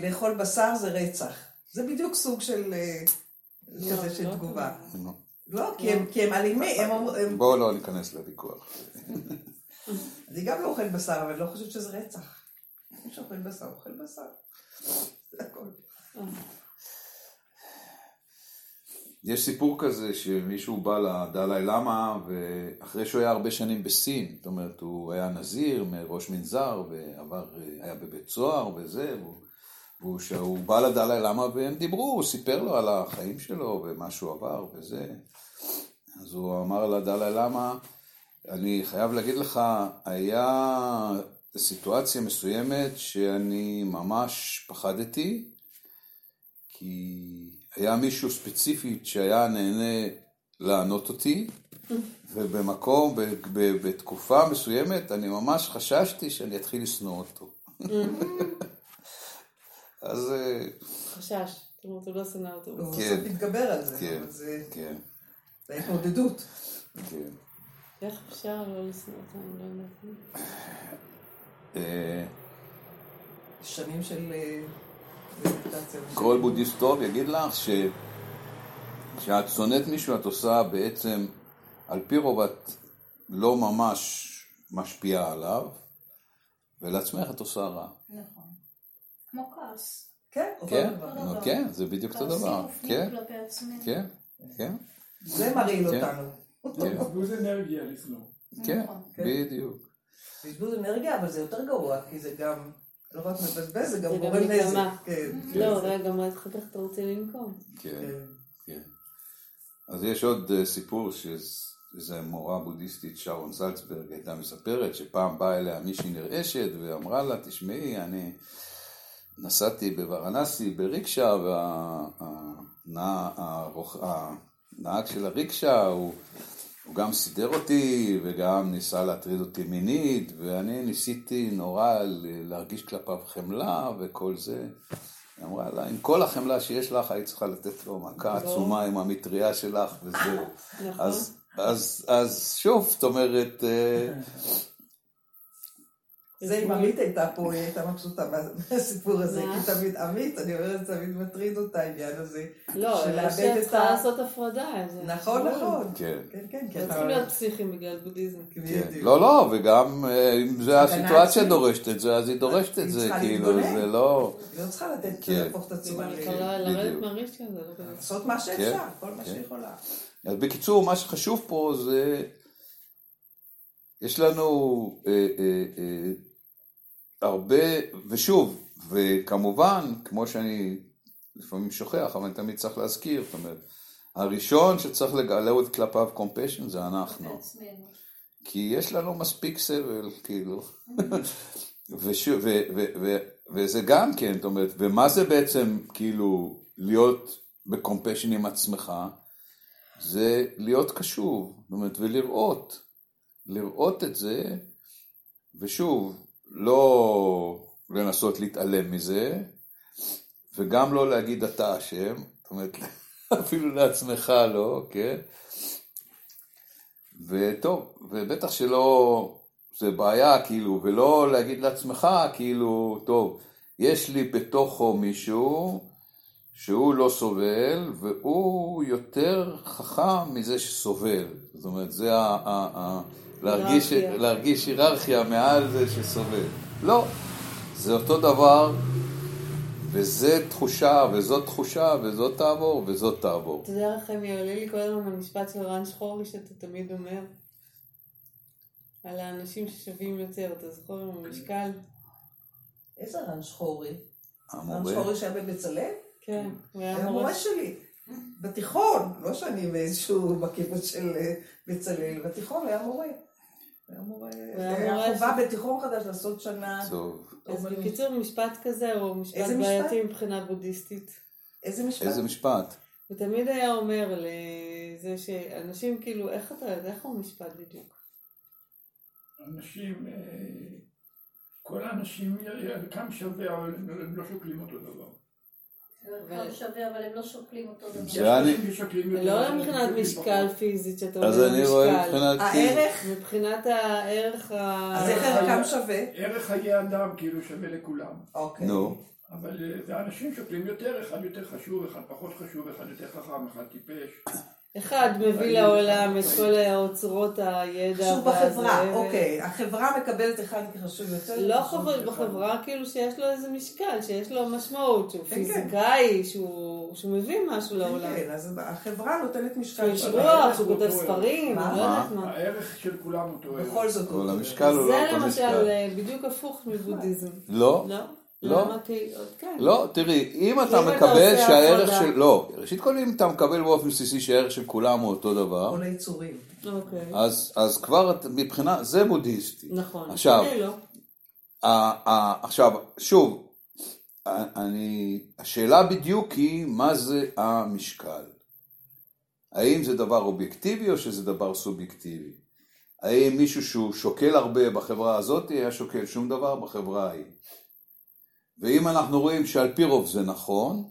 Speaker 2: לאכול בשר זה רצח. זה בדיוק סוג של אה, כזה של
Speaker 4: לא
Speaker 2: תגובה. לא, כי הם- כי הם אלימים,
Speaker 3: בואו לא ניכנס לוויכוח.
Speaker 2: אני גם לא אוכל בשר, אבל לא חושבת שזה רצח. מי שאוכל בשר, אוכל בשר. זה הכל.
Speaker 3: יש סיפור כזה שמישהו בא לדלאי למה ואחרי שהוא היה הרבה שנים בסין, זאת אומרת הוא היה נזיר מראש מנזר ועבר, היה בבית סוהר וזה, והוא, והוא, בא לדלאי למה והם דיברו, הוא סיפר לו על החיים שלו ומה שהוא עבר וזה, אז הוא אמר לדלאי למה, אני חייב להגיד לך, היה סיטואציה מסוימת שאני ממש פחדתי, כי היה מישהו ספציפית שהיה נהנה לענות אותי, ובמקום, ב- ב- בתקופה מסוימת, אני ממש חששתי שאני אתחיל לשנוא אותו. אז אה,
Speaker 4: חשש. זאת אומרת, הוא לא שנא אותו.
Speaker 2: הוא
Speaker 3: כן.
Speaker 2: בסוף מתגבר על זה,
Speaker 3: כן.
Speaker 2: אבל זה
Speaker 3: כן,
Speaker 2: זה התמודדות.
Speaker 3: כן.
Speaker 4: איך אפשר לא לשנוא אותו? אני לא יודעת.
Speaker 3: אה,
Speaker 2: שנים של אה.
Speaker 3: כל בודהיסט טוב יגיד לך ש... כשאת שונאת מישהו את עושה בעצם, על פי רוב את לא ממש משפיעה עליו, ולעצמך את עושה רע.
Speaker 1: נכון. כמו כעס.
Speaker 2: כן,
Speaker 3: כן. נו, כן, זה בדיוק אותו דבר.
Speaker 1: כעסים מופנים
Speaker 3: כן. כן, כן,
Speaker 2: זה מרעיל
Speaker 3: כן.
Speaker 2: אותנו.
Speaker 3: כן,
Speaker 5: בזבוז אנרגיה לשנוא.
Speaker 3: כן,
Speaker 1: נכון.
Speaker 3: בדיוק.
Speaker 2: בזבוז אנרגיה, אבל זה יותר גרוע, כי זה גם לא רק מבזבז, זה גם
Speaker 4: גם
Speaker 2: גורם נזק. כן.
Speaker 4: לא, רגע, מה אחר כך אתה רוצה לנקום?
Speaker 3: כן,
Speaker 2: כן.
Speaker 3: כן. אז יש עוד אה, סיפור שאיזו מורה בודהיסטית, שרון זלצברג, הייתה מספרת שפעם באה אליה מישהי נרעשת ואמרה לה, תשמעי, אני נסעתי בוורנסי בריקשה והנהג של הריקשה הוא, הוא גם סידר אותי וגם ניסה להטריד אותי מינית ואני ניסיתי נורא להרגיש כלפיו חמלה וכל זה. היא אמרה לה, עם כל החמלה שיש לך, היית צריכה לתת לו מכה עצומה עם המטריה שלך וזהו.
Speaker 4: נכון.
Speaker 3: אז, אז, אז שוב, זאת אומרת, אה,
Speaker 2: זה אם עמית הייתה פה, היא הייתה מבסוטה מה- מהסיפור הזה? כי תמיד, עמית, אני אומרת, תמיד מטריד אותה העניין הזה.
Speaker 4: לא,
Speaker 2: לאבד
Speaker 4: שאת
Speaker 2: את
Speaker 4: צריכה לעשות הפרדה.
Speaker 2: נכון. נכון.
Speaker 3: כן.
Speaker 2: כן, כן,
Speaker 4: לא. צריכים להיות פסיכיים בגלל בודהיזם.
Speaker 3: כן.
Speaker 2: בדיוק.
Speaker 3: לא, לא, וגם אה, אם זה
Speaker 2: הגנה
Speaker 3: הסיטואציה. דורשת את זה, אז היא דורשת את זה, כאילו. זה לא...
Speaker 2: היא לא צריכה לתת,
Speaker 3: כן.
Speaker 2: להפוך את עצמה,
Speaker 4: היא
Speaker 2: ל-
Speaker 4: יכולה לרדת. מהריש כזה, לא כזה.
Speaker 2: לעשות מה שאפשר, כל מה
Speaker 3: כן.
Speaker 2: שהיא יכולה.
Speaker 3: אז בקיצור, מה שחשוב פה זה, יש לנו אה, אה, אה, הרבה, ושוב, וכמובן, כמו שאני לפעמים שוכח, אבל אני תמיד צריך להזכיר, זאת אומרת, הראשון שצריך לגלות כלפיו קומפשן זה אנחנו. כי יש לנו מספיק סבל, כאילו. ושוב, ו, ו, ו, וזה גם כן, זאת אומרת, ומה זה בעצם, כאילו, להיות בקומפשן עם עצמך? זה להיות קשוב, זאת אומרת, ולראות. לראות את זה, ושוב, לא לנסות להתעלם מזה, וגם לא להגיד אתה אשם, זאת אומרת, אפילו לעצמך לא, כן? וטוב, ובטח שלא, זה בעיה, כאילו, ולא להגיד לעצמך, כאילו, טוב, יש לי בתוכו מישהו שהוא לא סובל, והוא יותר חכם מזה שסובל. זאת אומרת, זה ה... להרגיש. להרגיש היררכיה מעל זה שסובל. לא, זה אותו דבר, וזה תחושה, וזאת תחושה, וזאת תעבור, וזאת תעבור.
Speaker 4: אתה יודע, חמי, עולה לי כל הזמן המשפט של רן שחורי שאתה תמיד אומר, על האנשים ששווים יותר, אתה זוכר עם המשקל?
Speaker 2: איזה רן שחורי? רן שחורי שהיה בבצלאל?
Speaker 4: כן, הוא היה מורה.
Speaker 2: שלי. בתיכון, לא שאני באיזשהו בקיבוץ של אה, בצלאל, בתיכון היה מורה. היה מורה, חובה בתיכון חדש לעשות שנה.
Speaker 3: טוב,
Speaker 4: אז. בקיצור, משפט כזה הוא משפט? בעייתי מבחינה בודהיסטית.
Speaker 2: איזה משפט?
Speaker 3: איזה משפט?
Speaker 4: הוא תמיד היה אומר לזה שאנשים כאילו, איך אתה יודע, איך הוא משפט בדיוק?
Speaker 5: אנשים, אה, כל האנשים, כמה שווה, אבל הם לא שוקלים אותו דבר.
Speaker 1: שווה, אבל הם לא שוקלים אותו דבר.
Speaker 4: לא מבחינת משקל. פיזית שאתה
Speaker 3: אז
Speaker 4: אומר
Speaker 3: אני רואה
Speaker 4: משקל.
Speaker 3: מבחינת...
Speaker 2: הערך,
Speaker 4: מבחינת הערך ה...
Speaker 2: אז איך ערכם שווה?
Speaker 5: ערך חיי אדם כאילו שווה לכולם.
Speaker 2: אוקיי.
Speaker 3: נו,
Speaker 5: אבל אה, זה אנשים שוקלים יותר, אחד יותר חשוב, אחד פחות חשוב, אחד יותר חכם, אחד טיפש.
Speaker 4: אחד מביא לעולם את כל האוצרות הידע
Speaker 2: חשוב בחברה, אוקיי. החברה מקבלת אחד כחשוב יותר.
Speaker 4: לא
Speaker 2: חשוב.
Speaker 4: בחברה כאילו שיש לו איזה משקל, שיש לו משמעות, שהוא
Speaker 2: כן,
Speaker 4: פיזיקאי, שהוא שהוא מביא משהו לעולם.
Speaker 2: כן, אז החברה נותנת
Speaker 4: שהוא
Speaker 2: משקל.
Speaker 4: רוח,
Speaker 5: הערך
Speaker 4: שהוא
Speaker 5: הוא
Speaker 4: כותב ספרים, לא יודעת מה.
Speaker 5: הערך של כולם הוא טועה.
Speaker 2: בכל זאת.
Speaker 3: אבל המשקל הוא לא
Speaker 4: זה
Speaker 3: אותו
Speaker 4: למשל
Speaker 3: משקל.
Speaker 4: אה, בדיוק הפוך מבודהיזם.
Speaker 3: לא,
Speaker 4: לא?
Speaker 3: לא.
Speaker 4: כי... כן.
Speaker 3: לא, תראי, אם אתה מקבל שהערך. של... לא, ראשית כל אם אתה מקבל באופן בסיסי שהערך של כולם הוא אותו דבר,
Speaker 2: כל היצורים.
Speaker 4: אוקיי.
Speaker 3: אז אז כבר מבחינה, זה בודהיסטי.
Speaker 4: נכון.
Speaker 3: עכשיו,
Speaker 4: אני לא.
Speaker 3: עכשיו, שוב, אני, השאלה בדיוק היא מה זה המשקל. האם זה דבר אובייקטיבי או שזה דבר סובייקטיבי? האם מישהו שהוא שוקל הרבה בחברה הזאת היה שוקל שום דבר בחברה ההיא? ואם אנחנו רואים שעל פי רוב זה נכון,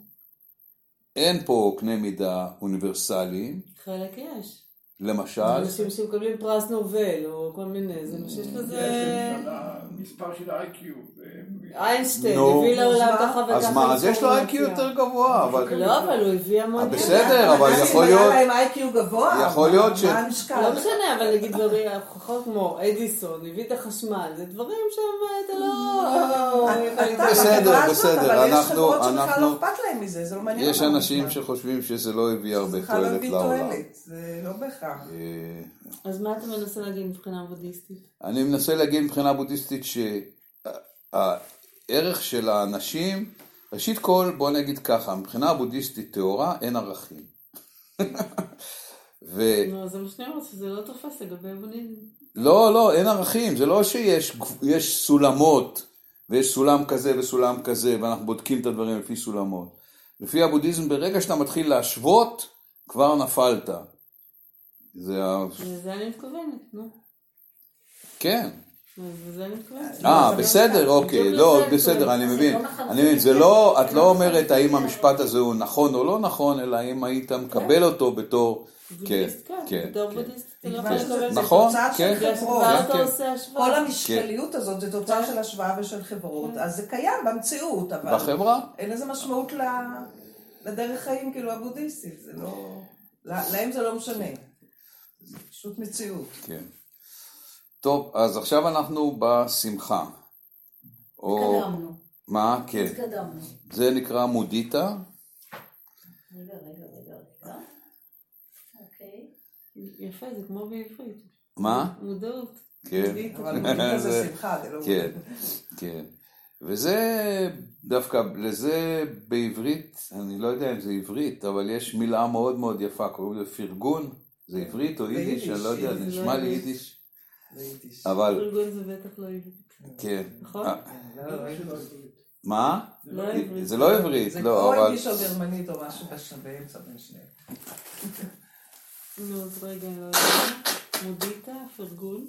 Speaker 3: אין פה קנה מידה אוניברסליים,
Speaker 4: חלק יש.
Speaker 3: למשל,
Speaker 4: אנשים שמקבלים פרס נובל, או כל מיני, זה מה שיש
Speaker 5: יש
Speaker 4: לזה...
Speaker 5: המספר של ה-IQ.
Speaker 4: איינשטיין. הביא לעולם? ככה וככה
Speaker 3: אז מה, אז יש לו
Speaker 4: אינפורמציה.
Speaker 3: איי-קיו יותר גבוה, אבל...
Speaker 4: לא, אבל הוא הביא המון...
Speaker 3: אה,
Speaker 4: ידע.
Speaker 3: בסדר, אבל
Speaker 2: אנשים
Speaker 3: יכול
Speaker 2: היה
Speaker 3: להיות...
Speaker 2: להם איי-קיו גבוה.
Speaker 3: יכול
Speaker 2: מה-
Speaker 3: להיות ש-?
Speaker 4: לא משנה, אבל נגיד דברים, הוכחות כמו אדיסון, הביא את החשמל, זה דברים שהם, אתה לא...
Speaker 2: אתה
Speaker 3: בסדר, בסדר,
Speaker 2: אבל יש
Speaker 3: אנחנו-
Speaker 2: חברות שבכלל
Speaker 3: אנחנו-
Speaker 2: לא אכפת להם מזה, זה לא מעניין
Speaker 3: יש אנשים. שחושבים שזה לא הביא הרבה
Speaker 2: זה בכלל לא
Speaker 3: תועלת
Speaker 2: הביא
Speaker 3: לעולם.
Speaker 2: תועלת, זה לא בהכרח.
Speaker 3: אה,
Speaker 4: אז מה אתה מנסה להגיד מבחינה בודהיסטית?
Speaker 3: אני מנסה להגיד מבחינה בודהיסטית שהערך של האנשים, ראשית כל, בוא נגיד ככה, מבחינה בודהיסטית טהורה אין ערכים. ולא,
Speaker 4: נו, זה מה שאני אומרת, שזה לא תופס לגבי בודהיזם.
Speaker 3: לא, אין ערכים, זה לא שיש סולמות, ויש סולם כזה וסולם כזה, ואנחנו בודקים את הדברים לפי סולמות. לפי הבודהיזם, ברגע שאתה מתחיל להשוות, כבר נפלת. זה ה...
Speaker 4: לזה אני מתכוונת, נו.
Speaker 3: כן. אה,
Speaker 2: זה
Speaker 3: בסדר,
Speaker 2: לא
Speaker 3: אוקיי, לא, בסדר. אני מבין.
Speaker 1: לא
Speaker 3: אני מבין, זה
Speaker 1: את זה.
Speaker 3: לא, את
Speaker 1: לא
Speaker 3: לא אומרת האם
Speaker 1: זה.
Speaker 3: המשפט הזה הוא נכון או לא נכון, אלא האם היית מקבל אותו בתור... כן,
Speaker 4: כן.
Speaker 3: כן,
Speaker 4: בתור
Speaker 3: כן.
Speaker 4: לא
Speaker 2: זה.
Speaker 3: נכון, כן. כן, כן.
Speaker 2: כל המשקליות הזאת זה תוצאה של השוואה ושל חברות, אז זה קיים במציאות, אבל
Speaker 3: בחברה?
Speaker 2: אין לזה משמעות לדרך חיים כאילו הבודהיסטית, זה לא... לה- להם זה לא משנה. פשוט מציאות.
Speaker 3: כן. טוב, אז עכשיו אנחנו בשמחה. או...
Speaker 1: התקדמנו.
Speaker 3: מה? כן.
Speaker 1: התקדמנו.
Speaker 3: זה נקרא מודיטה.
Speaker 1: רגע, רגע, רגע, רגע. אוקיי.
Speaker 4: יפה, זה כמו בעברית.
Speaker 3: מה?
Speaker 4: מודעות.
Speaker 3: כן.
Speaker 2: אבל מודיטה זה שמחה, זה לא...
Speaker 3: כן, כן. וזה דווקא, לזה בעברית, אני לא יודע אם זה עברית, אבל יש מילה מאוד מאוד יפה, קוראים לזה פרגון, זה עברית או יידיש, אני לא יודע, זה. נשמע לי יידיש,
Speaker 2: זה.
Speaker 3: אבל
Speaker 4: ארגון זה בטח לא עברית.
Speaker 3: כן.
Speaker 4: נכון?
Speaker 3: אה,
Speaker 2: לא, לא, לא.
Speaker 3: מה?
Speaker 4: לא עברית.
Speaker 3: זה לא עברית,
Speaker 2: זה
Speaker 3: לא,
Speaker 2: כמו
Speaker 3: אבל...
Speaker 2: יידיש או גרמנית או משהו באמצע בין שניהם.
Speaker 4: נו, אז רגע, לא. מודיטה, פרגון.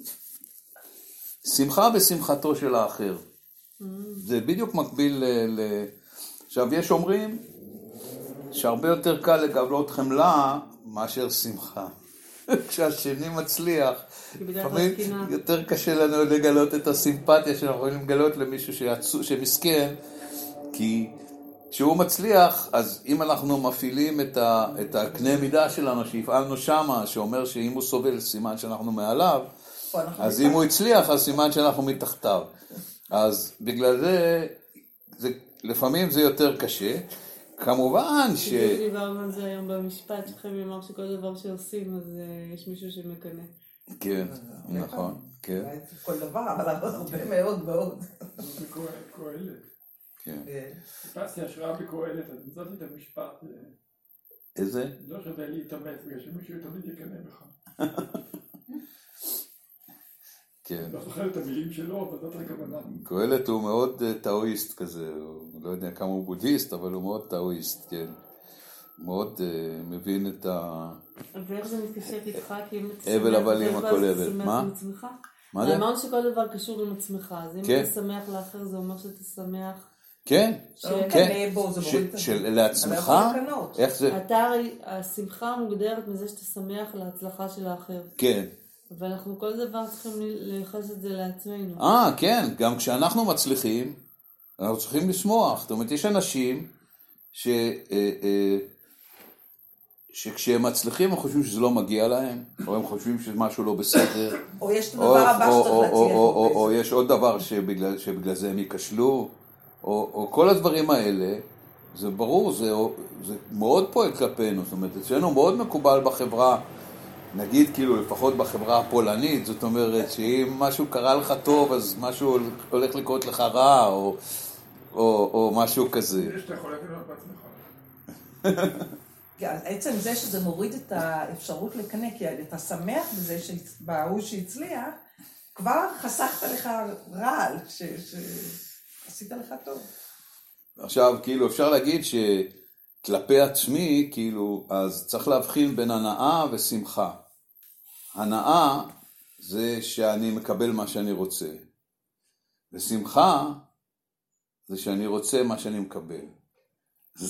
Speaker 3: שמחה בשמחתו של האחר.
Speaker 4: Mm.
Speaker 3: זה בדיוק מקביל ל... ל... עכשיו, יש אומרים שהרבה יותר קל לגלות חמלה מאשר שמחה. כשהשני מצליח, לפעמים. יותר קשה לנו לגלות את הסימפתיה שאנחנו יכולים לגלות למישהו שעצו, שמסכן, כי כשהוא מצליח, אז אם אנחנו מפעילים את, ה, את הקנה מידה שלנו שהפעלנו שמה, שאומר שאם הוא סובל סימן שאנחנו מעליו, אז. אם הוא הצליח, אז סימן שאנחנו מתחתיו. אז בגלל זה, זה, לפעמים זה יותר קשה. כמובן ש...
Speaker 4: דיברנו על זה היום במשפט, שחמי אמר שכל דבר שעושים, אז אה, יש מישהו שמקנא.
Speaker 3: כן, נכון, כן,
Speaker 2: כל דבר, אבל הרבה מאוד מאוד.
Speaker 3: כן.
Speaker 5: חיפשתי השראה בקהלת, אז מצאתי את המשפט, אה,
Speaker 3: איזה?
Speaker 5: לא שווה להתאמץ, בגלל שמישהו תמיד יקנא בך.
Speaker 3: כן.
Speaker 5: לא זוכר את המילים שלו, אבל זאת הכוונה.
Speaker 3: קהלת הוא מאוד אה, טאואיסט כזה, הוא לא יודע כמה הוא בודהיסט, אבל הוא מאוד טאואיסט, כן. מאוד אה, מבין את ה...
Speaker 4: ואיך זה מתקשר איתך? כי אם אתה
Speaker 3: הבל
Speaker 4: שמח
Speaker 3: הבלים
Speaker 4: בטבע,
Speaker 3: הכל
Speaker 4: שמח
Speaker 3: מה?
Speaker 4: עם עצמך?
Speaker 3: מה זה?
Speaker 4: אמרנו שכל דבר קשור עם עצמך, אז אם
Speaker 3: כן.
Speaker 4: אתה שמח לאחר, זה אומר שאתה שמח
Speaker 3: כן, כן.
Speaker 2: את
Speaker 3: של לעצמך. איך זה,
Speaker 4: אתה הרי, השמחה מוגדרת מזה שאתה שמח להצלחה של האחר.
Speaker 3: כן.
Speaker 4: ואנחנו כל דבר צריכים לייחס את זה לעצמנו.
Speaker 3: אה, כן, גם כשאנחנו מצליחים, אנחנו צריכים לשמוח. זאת אומרת, יש אנשים ש, אה, אה, שכשהם מצליחים הם חושבים שזה לא מגיע להם, או הם חושבים שמשהו לא בסדר,
Speaker 2: או יש את הדבר הבא
Speaker 3: או,
Speaker 2: שצריך
Speaker 3: או,
Speaker 2: להצליח.
Speaker 3: או, או, או,
Speaker 2: בו.
Speaker 3: או יש עוד דבר שבגלל, שבגלל זה הם ייכשלו, או, או כל הדברים האלה, זה ברור, זה, זה מאוד פועל כלפינו, זאת אומרת, אצלנו מאוד מקובל בחברה, נגיד כאילו לפחות בחברה הפולנית, זאת אומרת שאם משהו קרה לך טוב, אז משהו הולך לקרות לך רע, או, או, או משהו כזה.
Speaker 5: זה שאתה יכול לקנות בעצמך.
Speaker 2: כן, עצם זה שזה מוריד את האפשרות לקנא, כי אתה שמח בזה, שהצ- בהוא שהצליח, כבר חסכת לך רעל, ש- שעשית לך טוב.
Speaker 3: עכשיו, כאילו, אפשר להגיד שכלפי עצמי, כאילו, אז צריך להבחין בין הנאה ושמחה. הנאה זה שאני מקבל מה שאני רוצה, ושמחה זה שאני רוצה מה שאני מקבל.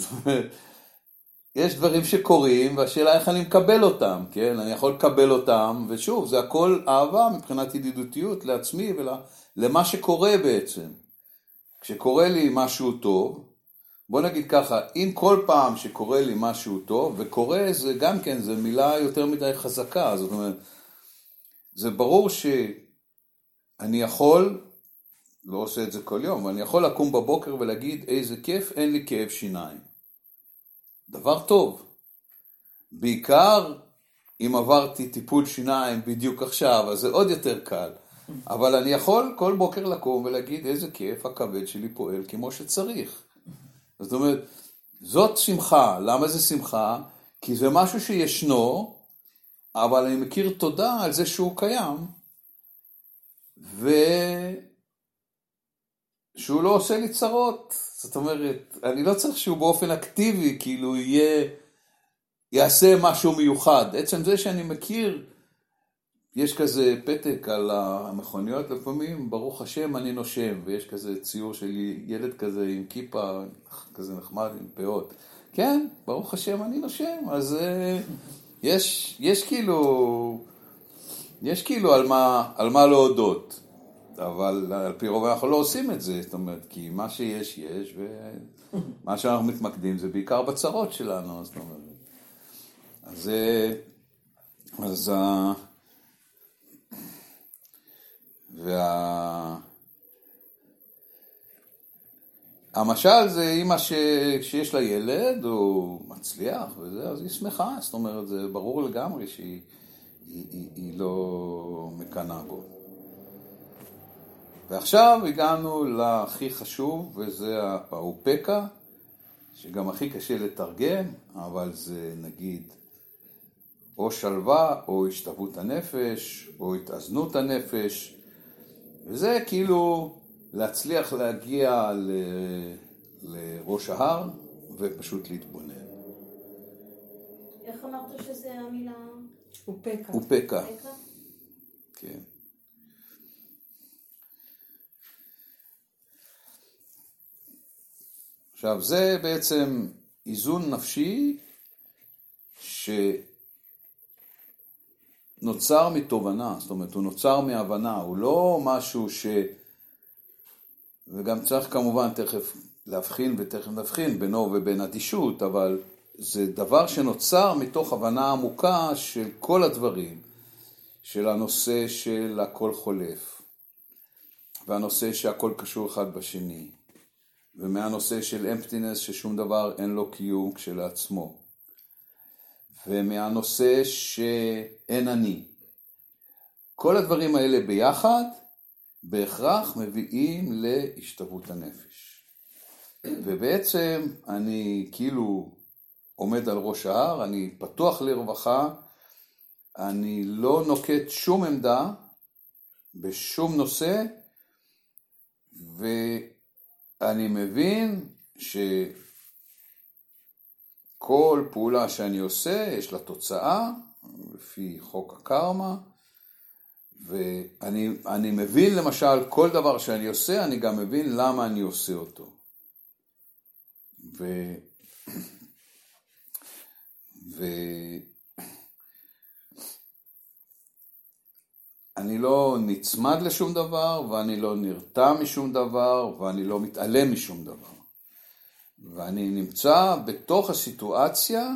Speaker 3: יש דברים שקורים, והשאלה איך אני מקבל אותם, כן? אני יכול לקבל אותם, ושוב, זה הכל אהבה מבחינת ידידותיות לעצמי ולמה שקורה בעצם. כשקורה לי משהו טוב, בוא נגיד ככה, אם כל פעם שקורה לי משהו טוב, וקורה זה גם כן, זה מילה יותר מדי חזקה, זאת אומרת, זה ברור שאני יכול, לא עושה את זה כל יום, אבל אני יכול לקום בבוקר ולהגיד איזה כיף, אין לי כאב שיניים. דבר טוב. בעיקר אם עברתי טיפול שיניים בדיוק עכשיו, אז זה עוד יותר קל. אבל אני יכול כל בוקר לקום ולהגיד איזה כיף הכבד שלי פועל כמו שצריך. זאת אומרת, זאת שמחה. למה זה שמחה? כי זה משהו שישנו, אבל אני מכיר תודה על זה שהוא קיים, ושהוא לא עושה לי צרות. זאת אומרת, אני לא צריך שהוא באופן אקטיבי, כאילו יהיה, יעשה משהו מיוחד. עצם זה שאני מכיר, יש כזה פתק על המכוניות לפעמים, ברוך השם אני נושם, ויש כזה ציור של ילד כזה עם כיפה, כזה נחמד עם פאות. כן, ברוך השם אני נושם, אז uh, יש, יש כאילו, יש כאילו על מה, על מה להודות. אבל על פי רוב אנחנו לא עושים את זה, זאת אומרת, כי מה שיש, יש, ומה שאנחנו מתמקדים זה בעיקר בצרות שלנו, זאת אומרת. אז, אז ה... וה... המשל זה אימא ש... שיש לה ילד, הוא מצליח וזה, אז היא שמחה, זאת אומרת, זה ברור לגמרי שהיא היא, היא, היא לא מקנאה בו. ועכשיו הגענו להכי חשוב, וזה האופקה, שגם הכי קשה לתרגם, אבל זה נגיד או שלווה, או השתוות הנפש, או התאזנות הנפש, וזה כאילו להצליח להגיע ל... לראש ההר ופשוט להתבונן.
Speaker 1: איך אמרת שזה המילה?
Speaker 4: אופקה.
Speaker 3: אופקה? כן. עכשיו זה בעצם איזון נפשי שנוצר מתובנה, זאת אומרת הוא נוצר מהבנה, הוא לא משהו ש... וגם צריך כמובן תכף להבחין ותכף נבחין בינו ובין אדישות, אבל זה דבר שנוצר מתוך הבנה עמוקה של כל הדברים, של הנושא של הכל חולף, והנושא שהכל קשור אחד בשני, ומהנושא של אמפטינס ששום דבר אין לו קיום כשלעצמו, ומהנושא שאין אני. כל הדברים האלה ביחד בהכרח מביאים להשתוות הנפש. ובעצם אני כאילו עומד על ראש ההר, אני פתוח לרווחה, אני לא נוקט שום עמדה בשום נושא, ואני מבין שכל פעולה שאני עושה יש לה תוצאה, לפי חוק הקרמה, ואני אני מבין למשל כל דבר שאני עושה, אני גם מבין למה אני עושה אותו. ו... ו... אני לא נצמד לשום דבר, ואני לא נרתע משום דבר, ואני לא מתעלם משום דבר. ואני נמצא בתוך הסיטואציה,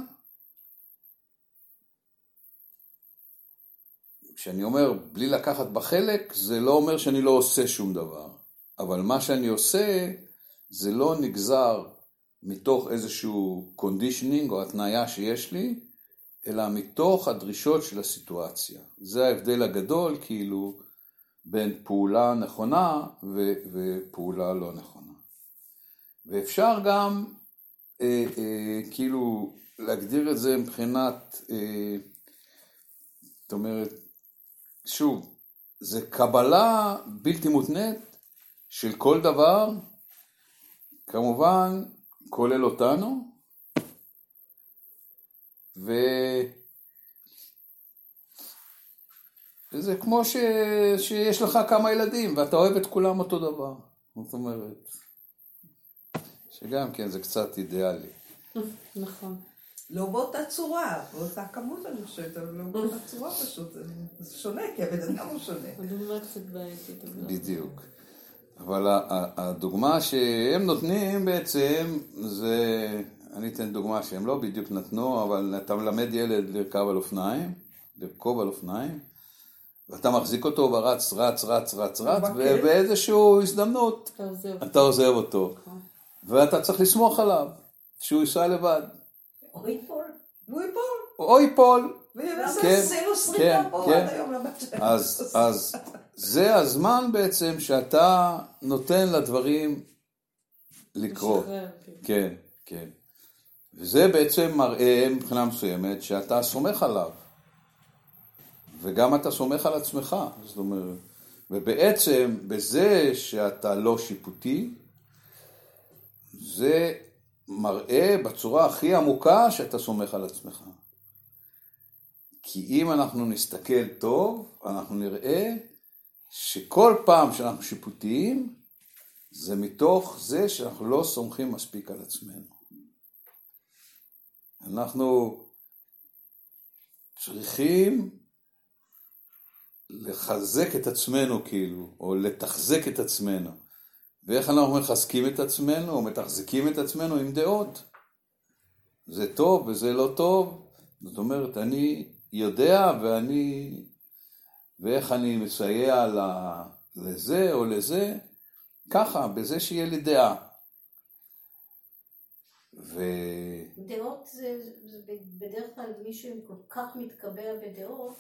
Speaker 3: כשאני אומר בלי לקחת בה חלק, זה לא אומר שאני לא עושה שום דבר. אבל מה שאני עושה, זה לא נגזר מתוך איזשהו conditioning או התניה שיש לי, אלא מתוך הדרישות של הסיטואציה. זה ההבדל הגדול, כאילו, בין פעולה נכונה ופעולה לא נכונה. ואפשר גם, אה, אה, כאילו, להגדיר את זה מבחינת, אה, זאת אומרת, שוב, זה קבלה בלתי מותנית של כל דבר, כמובן, כולל אותנו, ו... זה כמו ש... שיש לך כמה ילדים ואתה אוהב את כולם אותו דבר. זאת אומרת, שגם כן זה קצת אידיאלי.
Speaker 4: נכון.
Speaker 2: לא באותה צורה, באותה כמות אני חושבת, אבל לא באותה צורה פשוט. זה שונה, כי הבן אדם הוא שונה.
Speaker 4: הדוגמה קצת בעייתית. אבל-
Speaker 3: בדיוק. אבל הדוגמה שהם נותנים בעצם זה, אני אתן דוגמה שהם לא בדיוק נתנו, אבל אתה מלמד ילד לרכב על אופניים, לרכוב על אופניים, ואתה מחזיק אותו ורץ, רץ, רץ, רץ, רץ. ובאיזושהי הזדמנות
Speaker 4: אתה עוזב.
Speaker 3: אתה עוזב אותו, ואתה צריך לסמוך עליו, שהוא ייסע לבד,
Speaker 1: או ייפול.
Speaker 2: והוא ייפול,
Speaker 3: או ייפול. כן, כן, כן. אז, אז זה הזמן בעצם שאתה נותן לדברים לקרות.
Speaker 4: כן.
Speaker 3: כן, כן. וזה בעצם מראה מבחינה מסוימת שאתה סומך עליו. וגם אתה סומך על עצמך, זאת אומרת, ובעצם בזה שאתה לא שיפוטי, זה מראה בצורה הכי עמוקה שאתה סומך על עצמך. כי אם אנחנו נסתכל טוב, אנחנו נראה שכל פעם שאנחנו שיפוטיים, זה מתוך זה שאנחנו לא סומכים מספיק על עצמנו. אנחנו צריכים לחזק את עצמנו כאילו, או לתחזק את עצמנו. ואיך אנחנו מחזקים את עצמנו, או מתחזקים את עצמנו עם דעות. זה טוב וזה לא טוב. זאת אומרת, אני יודע ואני... ואיך אני מסייע לזה או לזה, ככה, בזה שיהיה לי דעה. ו...
Speaker 1: דעות זה, זה בדרך כלל מי שכל כך מתקבע בדעות,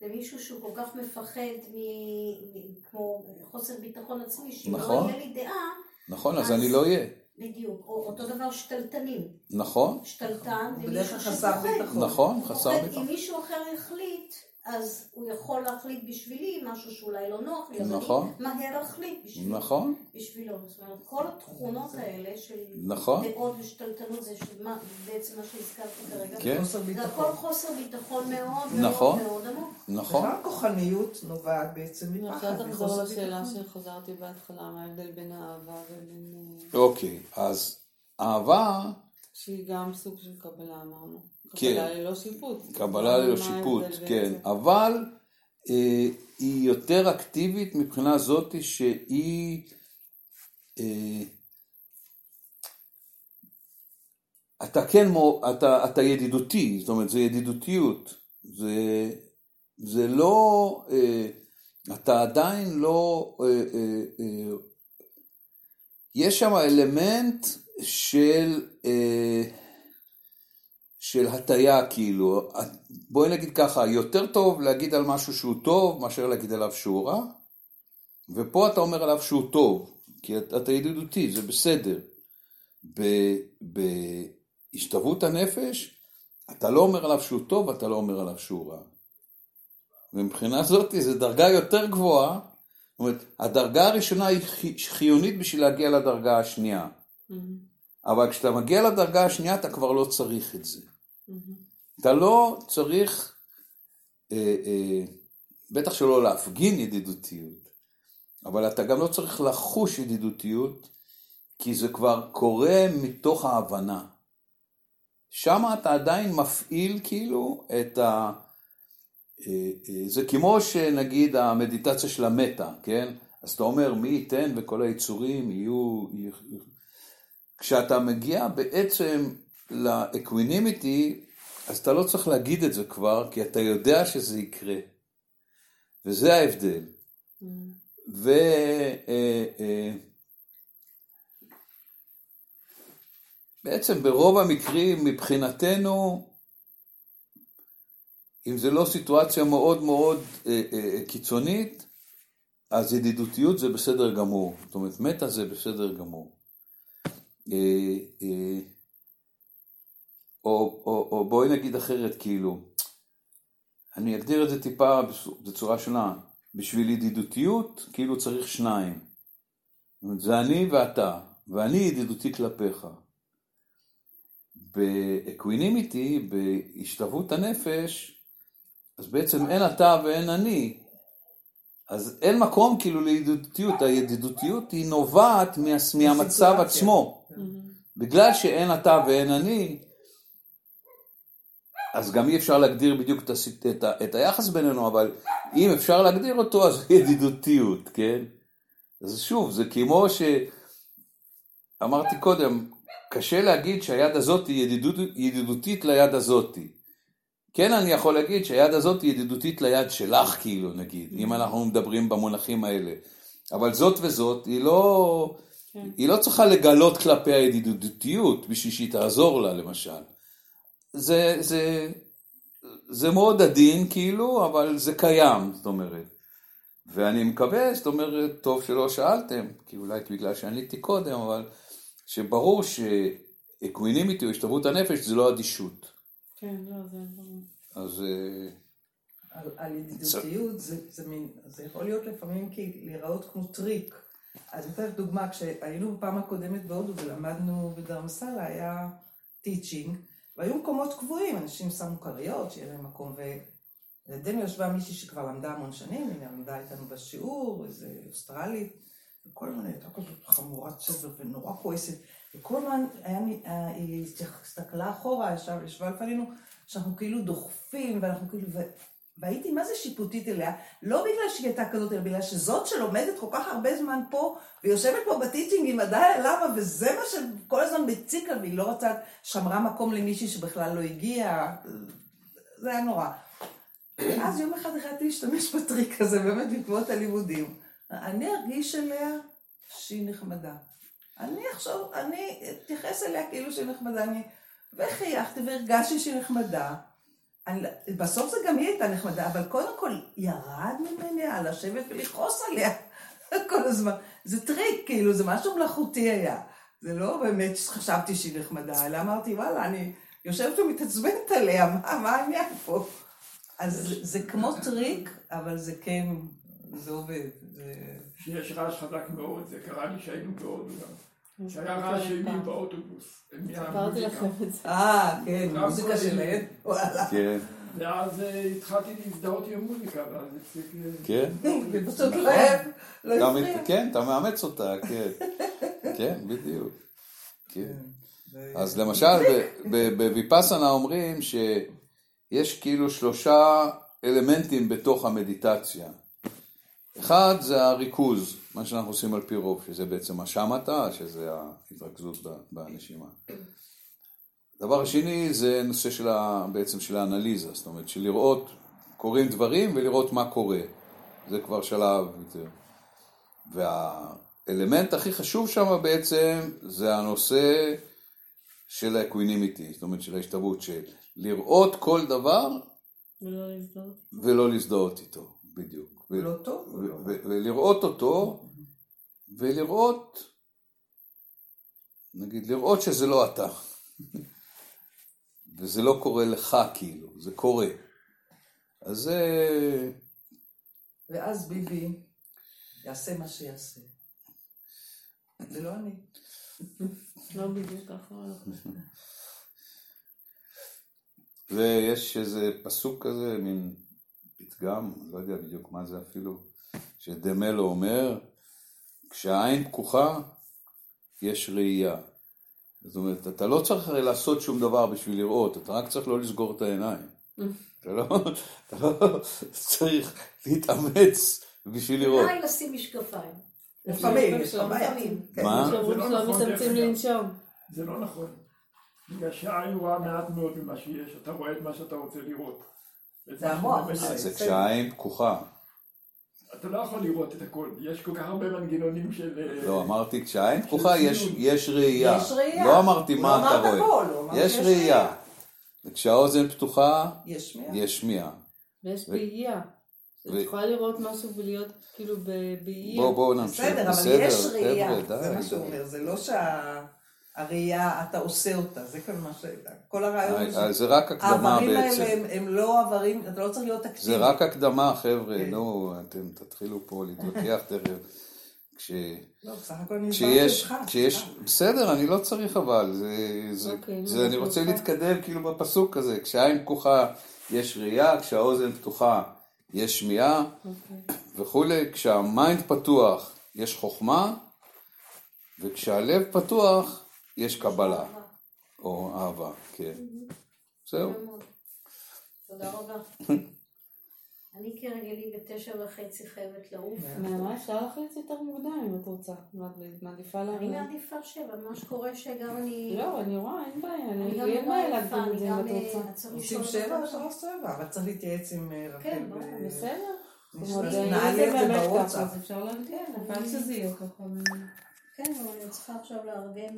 Speaker 1: זה מישהו שהוא כל כך מפחד מ... מ- כמו חוסר ביטחון עצמי, שאם
Speaker 3: נכון.
Speaker 1: לא יהיה לי דעה,
Speaker 3: נכון, אז
Speaker 1: אז-
Speaker 3: אני לא אהיה.
Speaker 1: בדיוק, או אותו דבר שתלטנים.
Speaker 3: נכון,
Speaker 1: שתלטן זה
Speaker 2: בדרך
Speaker 1: מישהו שפוחד.
Speaker 3: נכון, חסר ביטחון.
Speaker 1: אם מישהו אחר יחליט, אז הוא יכול להחליט בשבילי משהו שאולי לא נוח לי, אז
Speaker 3: נכון.
Speaker 1: אני מהר אחליט בשבילו.
Speaker 3: נכון,
Speaker 1: בשבילו. זאת אומרת, כל התכונות האלה של
Speaker 3: נכון.
Speaker 1: דעות ושתלטנות זה של מה- בעצם מה שהזכרתי כרגע.
Speaker 3: כן,
Speaker 2: חוסר
Speaker 1: זה. הכל חוסר ביטחון מאוד
Speaker 3: נכון.
Speaker 1: מאוד מאוד עמוק.
Speaker 3: נכון.
Speaker 2: בכלל כוחניות נובעת בעצם
Speaker 4: אני
Speaker 2: מפחד
Speaker 4: רוצה לחזור
Speaker 2: וחוסר
Speaker 4: לשאלה. שחזרתי בהתחלה, מה ההבדל בין אהבה ובין... אה,
Speaker 3: אוקיי, אז אהבה,
Speaker 4: שהיא גם סוג של קבלה, אמרנו.
Speaker 3: כן.
Speaker 4: קבלה ללא שיפוט.
Speaker 3: קבלה ללא שיפוט? כן, אבל אה, היא יותר אקטיבית מבחינה זאתי שהיא אה, אתה כן, מו- אתה, אתה ידידותי, זאת אומרת, זה ידידותיות, זה, זה לא, אה, אתה עדיין לא, אה, אה, אה, יש שם אלמנט של, אה, של הטיה כאילו, בואי נגיד ככה, יותר טוב להגיד על משהו שהוא טוב מאשר להגיד עליו שהוא רע, ופה אתה אומר עליו שהוא טוב, כי אתה ידידותי, זה בסדר. בהשתוות הנפש, אתה לא אומר עליו שהוא טוב, אתה לא אומר עליו שהוא רע. ומבחינה זאת זו דרגה יותר גבוהה, זאת אומרת, הדרגה הראשונה היא חי- חיונית בשביל להגיע לדרגה השנייה.
Speaker 4: מהמם,
Speaker 3: אבל כשאתה מגיע לדרגה השנייה אתה כבר לא צריך את זה.
Speaker 4: מהמם.
Speaker 3: אתה לא צריך, אה, אה, בטח שלא להפגין ידידותיות, אבל אתה גם לא צריך לחוש ידידותיות, כי זה כבר קורה מתוך ההבנה. שם אתה עדיין מפעיל כאילו את ה... אה, אה, זה כמו שנגיד המדיטציה של המטה, כן? אז אתה אומר מי ייתן וכל היצורים יהיו... כשאתה מגיע בעצם לאקווינימיטי, אז אתה לא צריך להגיד את זה כבר, כי אתה יודע שזה יקרה. וזה ההבדל. Mm. ו... אה, בעצם ברוב המקרים מבחינתנו, אם זה לא סיטואציה מאוד מאוד אה, אה, קיצונית, אז ידידותיות זה בסדר גמור. זאת אומרת, מטה זה בסדר גמור. אה, אה, או, או, או בואי נגיד אחרת, כאילו, אני אגדיר את זה טיפה בצורה שונה. בשביל ידידותיות, כאילו צריך שניים. זה אני ואתה, ואני ידידותי כלפיך. ב equanimity, בהשתוות הנפש, אז בעצם אין אתה ואין אני. אז אין מקום כאילו לידידותיות, הידידותיות היא נובעת מהמצב עצמו. Mm-hmm. בגלל שאין אתה ואין אני, אז גם אי אפשר להגדיר בדיוק את, הס... את, ה... את היחס בינינו, אבל אם אפשר להגדיר אותו, אז ידידותיות, כן? אז שוב, זה כמו שאמרתי קודם, קשה להגיד שהיד הזאת היא ידידות, ידידותית ליד הזאתי. כן אני יכול להגיד שהיד הזאת היא ידידותית ליד שלך כאילו נגיד, אם אנחנו מדברים במונחים האלה. אבל זאת וזאת היא לא, כן. היא לא צריכה לגלות כלפי הידידותיות בשביל שהיא תעזור לה למשל. זה, זה, זה מאוד עדין כאילו, אבל זה קיים, זאת אומרת. ואני מקווה, זאת אומרת, טוב שלא שאלתם, כי אולי בגלל שעניתי קודם, אבל שברור ש equanimity או השתוות הנפש זה לא אדישות.
Speaker 4: כן, לא, זה ברור.
Speaker 3: אז... אה,
Speaker 2: על, על ידידותיות זה, זה, מין, זה יכול להיות לפעמים כי להיראות כמו טריק. אז אני אתן דוגמה, כשהיינו בפעם הקודמת בהודו ולמדנו בדרמסלה, היה טיצ'ינג, והיו מקומות קבועים, אנשים שמו כריות, שיהיה להם מקום, ולידינו ישבה מישהי שכבר למדה המון שנים, היא למדה איתנו בשיעור, איזה אוסטרלית, וכל הזמן הייתה כזאת חמורת סבל ונורא כועסת, וכל הזמן היה, היא הסתכלה אחורה, ישב, ישבה לפנינו, שאנחנו כאילו דוחפים, ואנחנו כאילו. והייתי מה זה שיפוטית אליה, לא בגלל שהיא הייתה כזאת, אלא בגלל שזאת שלומדת כל כך הרבה זמן פה, ויושבת פה בטיצ'ינג עם עדיין למה, וזה מה שכל הזמן מציק לה, והיא לא רצה, שמרה מקום למישהי שבכלל לא הגיע, זה היה נורא. ואז יום אחד החלטתי להשתמש בטריק הזה, באמת בעקבות הלימודים. אני ארגיש אליה שהיא נחמדה. אני אחשוב, אני אתייחס אליה כאילו שהיא נחמדה, אני... וחייכתי והרגשתי שהיא נחמדה. אני, בסוף זה גם היא הייתה נחמדה, אבל קודם כל ירד ממני על לשבת ולכעוס עליה כל הזמן. זה טריק, כאילו, זה משהו מלאכותי היה. זה לא באמת שחשבתי שהיא נחמדה, אלא אמרתי, וואלה, אני יושבת ומתעצבנת עליה, מה, מה העניין פה? אז זה כמו טריק, אבל זה כן, זה עובד. זה...
Speaker 5: שיש רעש חזק מאוד, זה קרה לי שהיינו בהודו גם. שהיה רעש אימים באוטובוס.
Speaker 4: סיפרתי לכם את זה.
Speaker 2: אה, כן, מוזיקה שלהם.
Speaker 3: כן.
Speaker 5: ואז אה, התחלתי להזדהות עם המוזיקה, ואז הפסיק...
Speaker 3: כן.
Speaker 2: פשוט לא הפריע.
Speaker 3: כן, אתה מאמץ אותה, כן. כן, בדיוק. כן. אז למשל, בוויפאסנה אומרים שיש כאילו שלושה אלמנטים בתוך המדיטציה. אחד זה הריכוז, מה שאנחנו עושים על פי רוב, שזה בעצם השמטה, שזה ההתרכזות בנשימה. הדבר השני זה נושא של ה, בעצם של האנליזה, זאת אומרת של לראות, קורים דברים ולראות מה קורה. זה כבר שלב יותר. והאלמנט הכי חשוב שם בעצם זה הנושא של ה equanimity, זאת אומרת של ההשתוות, של לראות כל דבר
Speaker 4: ולא להזדהות.
Speaker 3: ולא להזדהות איתו, בדיוק.
Speaker 2: לא טוב.
Speaker 3: ולראות אותו, ולראות, נגיד, לראות שזה לא אתה. וזה לא קורה לך כאילו, זה קורה. אז זה...
Speaker 2: ואז ביבי יעשה מה שיעשה. זה לא אני.
Speaker 4: לא בדיוק ככה.
Speaker 3: ויש איזה פסוק כזה, מין פתגם, לא יודע בדיוק מה זה אפילו, שדמלו אומר, כשהעין פקוחה, יש ראייה. זאת אומרת, אתה לא צריך הרי לעשות שום דבר בשביל לראות, אתה רק צריך לא לסגור את העיניים. אתה לא, אתה לא צריך להתאמץ בשביל לראות.
Speaker 1: אולי לשים משקפיים.
Speaker 2: לפעמים.
Speaker 1: לפעמים.
Speaker 2: כן.
Speaker 3: מה?
Speaker 5: זה לא נכון,
Speaker 4: מתאמצים. לנשום.
Speaker 5: זה לא נכון. בגלל שהעין רואה מעט מאוד ממה שיש, אתה רואה את מה שאתה רוצה לראות.
Speaker 2: זה המוח.
Speaker 3: זה כשהעין פקוחה.
Speaker 5: אתה לא יכול לראות את הכל, יש כל כך הרבה מנגנונים של... אה,
Speaker 3: לא, אמרתי, כשהעין פקוחה יש, יש ראייה.
Speaker 2: יש ראייה.
Speaker 3: לא אמרתי מה אתה
Speaker 2: אמר את
Speaker 3: רואה.
Speaker 2: הכל, הוא אמר
Speaker 3: יש
Speaker 2: שיש
Speaker 3: ראייה. וכשהאוזן פתוחה,
Speaker 2: יש שמיעה.
Speaker 3: יש שמיעה.
Speaker 4: ויש.
Speaker 3: ו-
Speaker 4: את יכולה לראות משהו ולהיות כאילו ב- באייה.
Speaker 3: בואו בואו נמשיך.
Speaker 2: בסדר, אבל יש ראייה, זה מה שהוא. אומר, זה לא שהראייה, אתה עושה אותה, זה כל מה ש... כל הרעיון
Speaker 3: אה, זה רק הקדמה
Speaker 2: העברים
Speaker 3: בעצם.
Speaker 2: האלה הם- הם לא עברים, אתה לא צריך להיות אקטיבי.
Speaker 3: זה רק הקדמה, חבר'ה,
Speaker 2: כן.
Speaker 3: נו, אתם תתחילו פה להתווכח תכף. כש...
Speaker 2: לא, בסך הכל אני
Speaker 3: כשיש,
Speaker 2: אותך,
Speaker 3: כשיש. בסדר, אני לא צריך אבל, זה, זה,
Speaker 4: אוקיי,
Speaker 3: זה אני רוצה. להתקדם כאילו בפסוק הזה, כשהעין פקוחה יש ראייה, כשהאוזן פתוחה יש שמיעה
Speaker 4: אוקיי.
Speaker 3: וכולי, כשהמיינד פתוח יש חוכמה, וכשהלב פתוח יש קבלה, או אהבה, כן. זהו.
Speaker 1: תודה רבה. אני כרגלי בתשע וחצי חייבת לעוף.
Speaker 4: מה, אפשר להחליט יותר מוקדם אם את רוצה. מעדיפה לה...
Speaker 1: אני מעדיפה שבע, מה שקורה שגם אני...
Speaker 4: לא, אני רואה, אין בעיה.
Speaker 1: אני גם
Speaker 4: אין בעיה להקדים את זה אם את רוצה.
Speaker 1: אה, צריך
Speaker 2: עושים שבע. אפשר לעשות שבע, אבל צריך להתייעץ עם אה, רחל.
Speaker 1: כן,
Speaker 4: בסדר.
Speaker 2: נש-
Speaker 4: זאת אומרת,
Speaker 2: נעלה
Speaker 4: אם
Speaker 2: את
Speaker 4: זה
Speaker 2: זה
Speaker 4: באמת
Speaker 2: בוואטסאפ.
Speaker 4: ככה, אז אפשר להגדיל,
Speaker 1: כן,
Speaker 4: אבל
Speaker 1: אני-
Speaker 4: שזה יהיה ככה.
Speaker 1: כן, אבל אני צריכה עכשיו לארגן